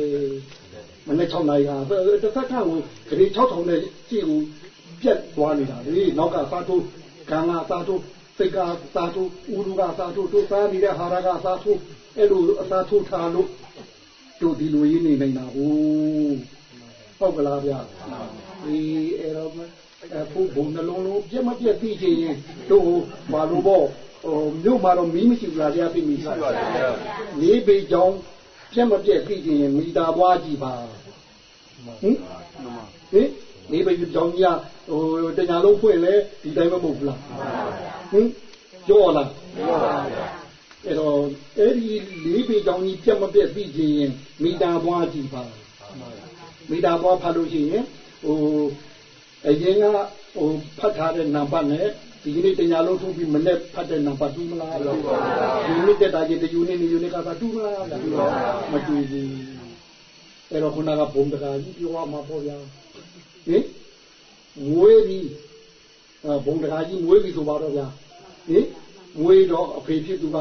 မနေ့6နိုင်ကတစ်ဖက်ကကိုဂရေ6000နဲ့ကြည့်ကိုပြက်သွားနေတာလေနောက်ကစားထိုးကံကစားထိုးစိတ်ကစားထိုးဥရုကစားထိုးတို့စားနေတဲ့ဟာရကစားထိုးအဲ့လိုအစားထိုးထားလို့တို့ဒီလိုရင်းနေနေတာဟုတ်ဟုတ်ကလားဗျာဒီအဲ့တော့အခုဘုံနှလုံးလုံးပြက်မပြက်သိချင်ရင်တို့ဘာလို့ပေါ့ဟိုမြို့မှာတော့မီးမရှိဘူးလားဗျာသိမိရှိပါတယ်ဗျာလေးပေချောင်း ပြက်မပြက်သိချင်ရင်မီတာပွားကြည့်ပါဟင်ဟင်လေးပေချောင်းကြီးဟိုတညာလုံးဖွင့်လဲဒီတိုင်းမဟုတ်ဘူးလားဟင်ကြောလားကြောပါဗျာအဲ့တော့အဲ့ဒီလေးပေချောင်းကြီးပြက်မပြက်သိချင်ရင်မီတာပွားကြည့်ပါမီတာပွားဖတ်လို့ရှိရင်ဟိုအရင်ကဟိုဖတ်ထားတဲ့နံပါတ်နဲ့ ဒီကနေ့တရားလုံးထုတ်ပြီးမနေ့ဖတ်တဲ့နံပါတ်တူမလားလို့ဒီနေ့တက်တာကြီးတယူနေနေယူနေကသာတူမလားမတူဘူးအဲ့တော့ခုနကဘုံတကာကြီးပြောရမှာပေါ့ဗျာဟင်ငွေပြီးဘုံတကာကြီးငွေပြီးဆိုပါတော့ဗျာဟင်ငွေတော့အဖေဖြစ်သူက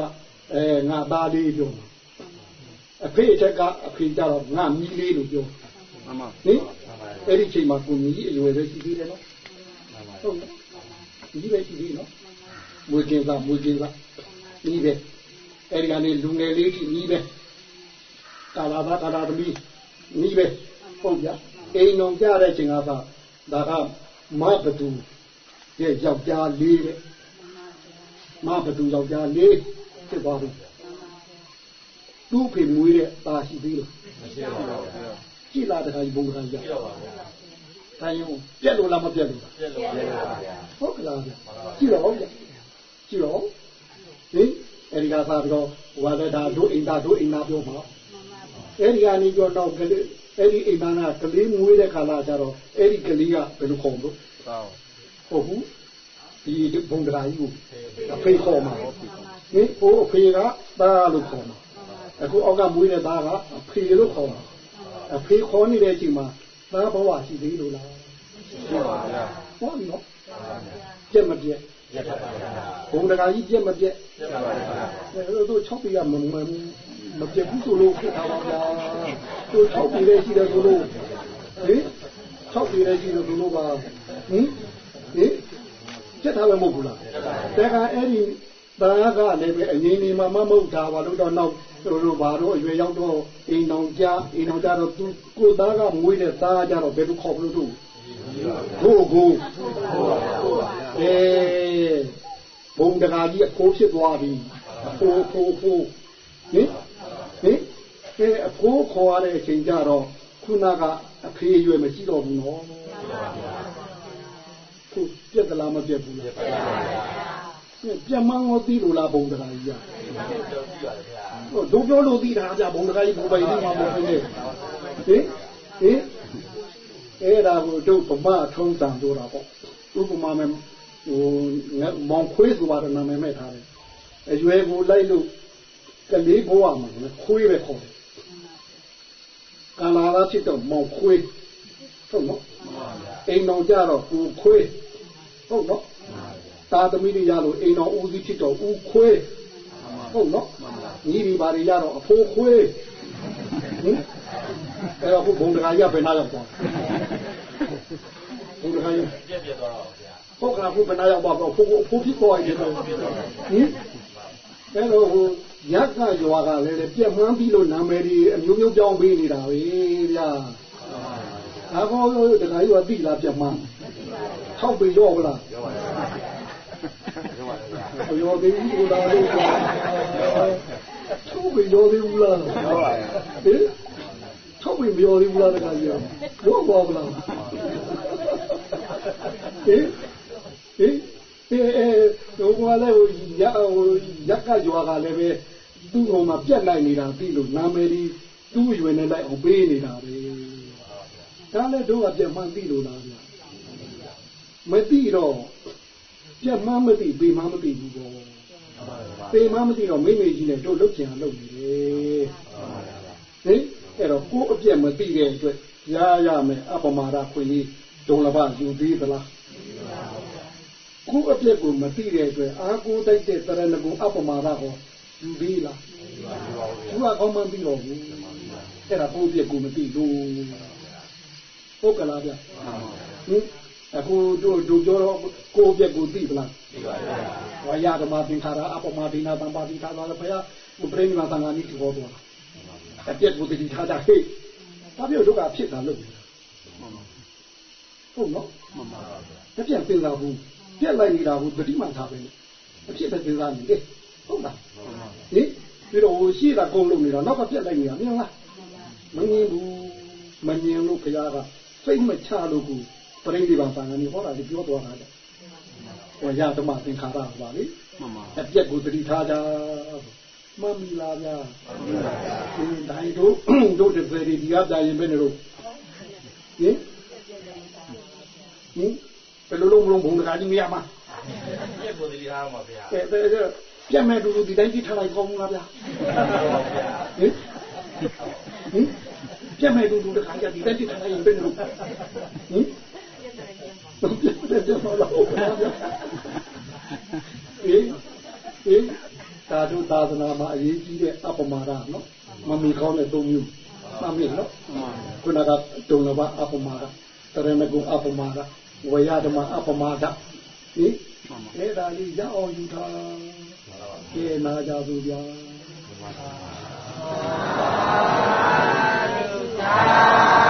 အဲငါသားလေးပြောမှာအဖေအထက်ကအဖေကြတော့ငါမီးလေးလို့ပြောမှန်ပါဟင်အဲ့ဒီချိန်မှာကိုကြီးအရွယ်ပဲရှိသေးတယ်နော်ဟုတ် နော်ကြီးပဲရှိသေးနော်မွေးကင်းစားမွေးကင်းစားကြီးပဲအဲ့ဒီကနေလူငယ်လေးကြီးကြီးပဲကာလာဘာကာလာသမီးကြီးပဲဟုတ်ဗျအိမ်တော်ကြတဲ့ချိန်ကသာဒါကမဘသူရဲ့ယောက်ျားလေးတဲ့မဘသူယောက်ျားလေးဖြစ်သွားပြီသူ့ဖေမွေးတဲ့ตาရှိသေးလို့မရှိပါဘူးကြည်လာတခါကြီးဘုံတခါကြီးကြည့်တော့ပါဗျာတိုင်းရုံပြက်လို့လားမပြက်လို့လားပြက်လို့ပါဗျာ ဟုတ်ကလားဗျာကြည့်တော့ဗျာကြည့်တော့ဟင်အဲဒီကစားပြီးတော့ဝါဒတာတို့အိမ်သားတို့အိမ်သားပြောမှာအဲဒီကနေပြောတော့ကလေးအဲ့ဒီအိမ်သားကကလေးမွေးတဲ့ခါလာကြတော့အဲ့ဒီကလေးကဘယ်လိုခေါ်လို့ဟုတ်ဘူးဒီဘုံဒရာကြီးကိုအဖေခေါ်မှာဟင်ဟိုအဖေကသားလို့ခေါ်မှာအခုအောက်ကမွေးတဲ့သားကအဖေလို့ခေါ်မှာအဖေခေါ်နေတဲ့အချိန်မှာသားဘဝရှိသေးလို့လားရှိပါဗျာဟုတ်နော် ပြက်မပြက်ဘုံတကာကြီးပြက်မပြက်အဲတို့6ပြီကမမမပြက်ဘူးဆိုလို့ဖြစ်တာပါဗျာတို့6ပြီလည်းရှိတယ်ဆိုလို့ဟင်6ပြီလည်းရှိတယ်ဆိုလို့ပါဟင်ဟင်ပြက်ထားလည်းမဟုတ်ဘူးလားဒါကအဲ့ဒီတရားကလည်းပဲအရင်နေမှာမဟုတ်တာပါလို့တော့နောက်တို့တို့ဘာတို့အရွယ်ရောက်တော့အိမ်တော်ကြအိမ်တော်ကြတော့သူကိုသားကမွေးတဲ့သားကြတော့ဘယ်လိုခေါ်လို့တို့ တို့ကိုအဲဘုံတကာကြီးအဖိုးဖြစ်သွားပြီအဖိုးဖိုးဖိုးဟင်ဟင်အဲအဖိုးခေါ်ရတဲ့အချိန်ကြတော့ခုနကအဖေးရွယ်မရှိတော့ဘူးနော်ခုပြက်သလားမပြက်ဘူးလားပြက်မှန်းကိုသိလို့လားဘုံတကာကြီးရဟုတ်တို့ပြောလို့သိတာကြဘုံတကာကြီးဘုံပိုင်လေးမှမဟုတ်ဘူးလေဟင်ဟင် အဲ့ဒါကိုတို့ဗမာထုံးစံပြောတာပေါ့ဥပမာမဲ့ဟိုမောင်ခွေးဆိုပါတော့နာမည်မဲ့ထားတယ်အရွယ်ကိုလိုက်လို့ကလေးဘဝမှာခွေးပဲခေါ်တယ်ကာလာလာဖြစ်တော့မောင်ခွေးဟုတ်နော်အိမ်တော်ကြတော့ကိုခွေးဟုတ်နော်သာသမီတွေရလို့အိမ်တော်ဦးစီးဖြစ်တော့ဦးခွေးဟုတ်နော်ညီဒီပါတွေရတော့အဖိုးခွေးဟင်အဲ့တော့ဘုံတကာရပဲနားရောက်သွား ဘုံတကာရပြက်ပြက်သွားတော့ဗျာဟုတ်ကဲ့ဘုဘယ်နာရောက်ပါတော့ဖိုးဖိုးဖြစ်သွားရင်တော့ဟင်အဲ့တော့ဟိုရက်ကရွာကလည်းပြက်မှန်းပြီးလို့နာမည်ကြီးအမျိုးမျိုးပြောင်းပေးနေတာပဲဗျာဒါကောတခါကြီးကတိလားပြက်မှန်းထောက်ပြီးရောဗလားပြောပါလေပြောပါလေဗျာရောသေးဘူးလားလို့ထောက်ပြီးရောသေးဘူးလားပြောပါလေဟင် ထောက်ပြီးမရောသေးဘူးလားတခါကြီးရောပါဗလားဟင်ဟင်အဲအဲတော့ဘာလဲဟိုရဟိုရက်ကရွာကလည်းပဲသူ့ဟိုမှာပြက်လိုက်နေတာသိလို့နာမည်ဒီသူ့ရွယ်နဲ့လိုက်အောင်ပေးနေတာပဲဒါလည်းတို့ကပြက်မှန်းသိလို့လားဗျမသိတော့ပြက်မှန်းမသိပေးမှန်းမသိဘူးပေါ့ပေးမှန်းမသိတော့မိမိကြီးနဲ့တို့လုတ်ချင်အောင်လုပ်နေတယ်ဟင် အဲ့တော့ကိုယ်အပြက်မသိတဲ့အတွက်ရရမယ်အပမာဒခွင့်ကြီးဒုံလဘယူသေးသလားကိုယ်အပြက်ကိုမသိတဲ့အတွက်အာကိုတိုက်တဲ့တရဏဂုအပမာဒဟောယူသေးလားသူကကောင်းမှန်းပြီးတော့ဘူးအဲ့ဒါကိုယ်အပြက်ကိုမသိလို့ဟုတ်ကလားဗျဟင်အခုတို့တို့ပြောတော့ကိုယ်အပြက်ကိုသိပလားဒီပါလေဗျာဝါယဓမ္မသင်္ခါရအပမဒိနာတံပါတိသာသာဘုရားဘုပရိနိဗ္ဗာန်သံဃာနိတိဟောတော် အပြက်ကိုတတိထားတာဟဲ့ဘာပြောဒုက္ခဖြစ်တာလို့ဟုတ်နော်မှန်ပါပါတပြက်စဉ်းစားဘူးပြက်လိုက်နေတာဘူးတတိမှန်ထားပဲအဖြစ်ပဲစဉ်းစားနေတယ်ဟုတ်လားဟင်ပြီးတော့ဟိုရှိတာကုန်လို့နေတာနောက်ကပြက်လိုက်နေတာမြင်လားမမြင်ဘူးမမြင်လို့ဘုရားကစိတ်မချလို့ကူပရိနိဗ္ဗာန်သံဃာနိဟောတာဒီပြောသွားတာလေဟောရဓမ္မသင်္ခါရပါလေမှန်ပါအပြက်ကိုတတိထားကြ မမီလာဗျာမမီလာဗျာဒီတိုင်းတို့တို့တစ်ဖယ်ဒီကပြရင်ပဲနေလို့ဟင်ဟင်ဘယ်လိုလုံးမလုံးဘုံတကားကြီးမရမှာပြက်ကိုတတိထားအောင်ပါဗျာအဲအဲပြက်မဲ့တူတူဒီတိုင်းကြီးထားလိုက်ကောင်းလားဗျာဟင်ဟင်ပြက်မဲ့တူတူတခါကြဒီတိုင်းကြီးထားလိုက်ရင်ပဲနေလို့ဟင်တော့ပြက်တဲ့ကြောင့်တော့ဟုတ်ပါဗျာဟင်ဟင် သာဓုသာသနာမှာအရေးကြီးတဲ့အပမာဒနော်မမီကောင်းတဲ့သုံးမျိုးမှတ်မိနော်ခုနကတုံလဘအပမာဒတရဏဂုံအပမာဒဝေယဓမ္မအပမာဒဟိအဲ့ဒါလေးရအောင်ယူထားကျေနာကြသူဗျာသာဓုသာ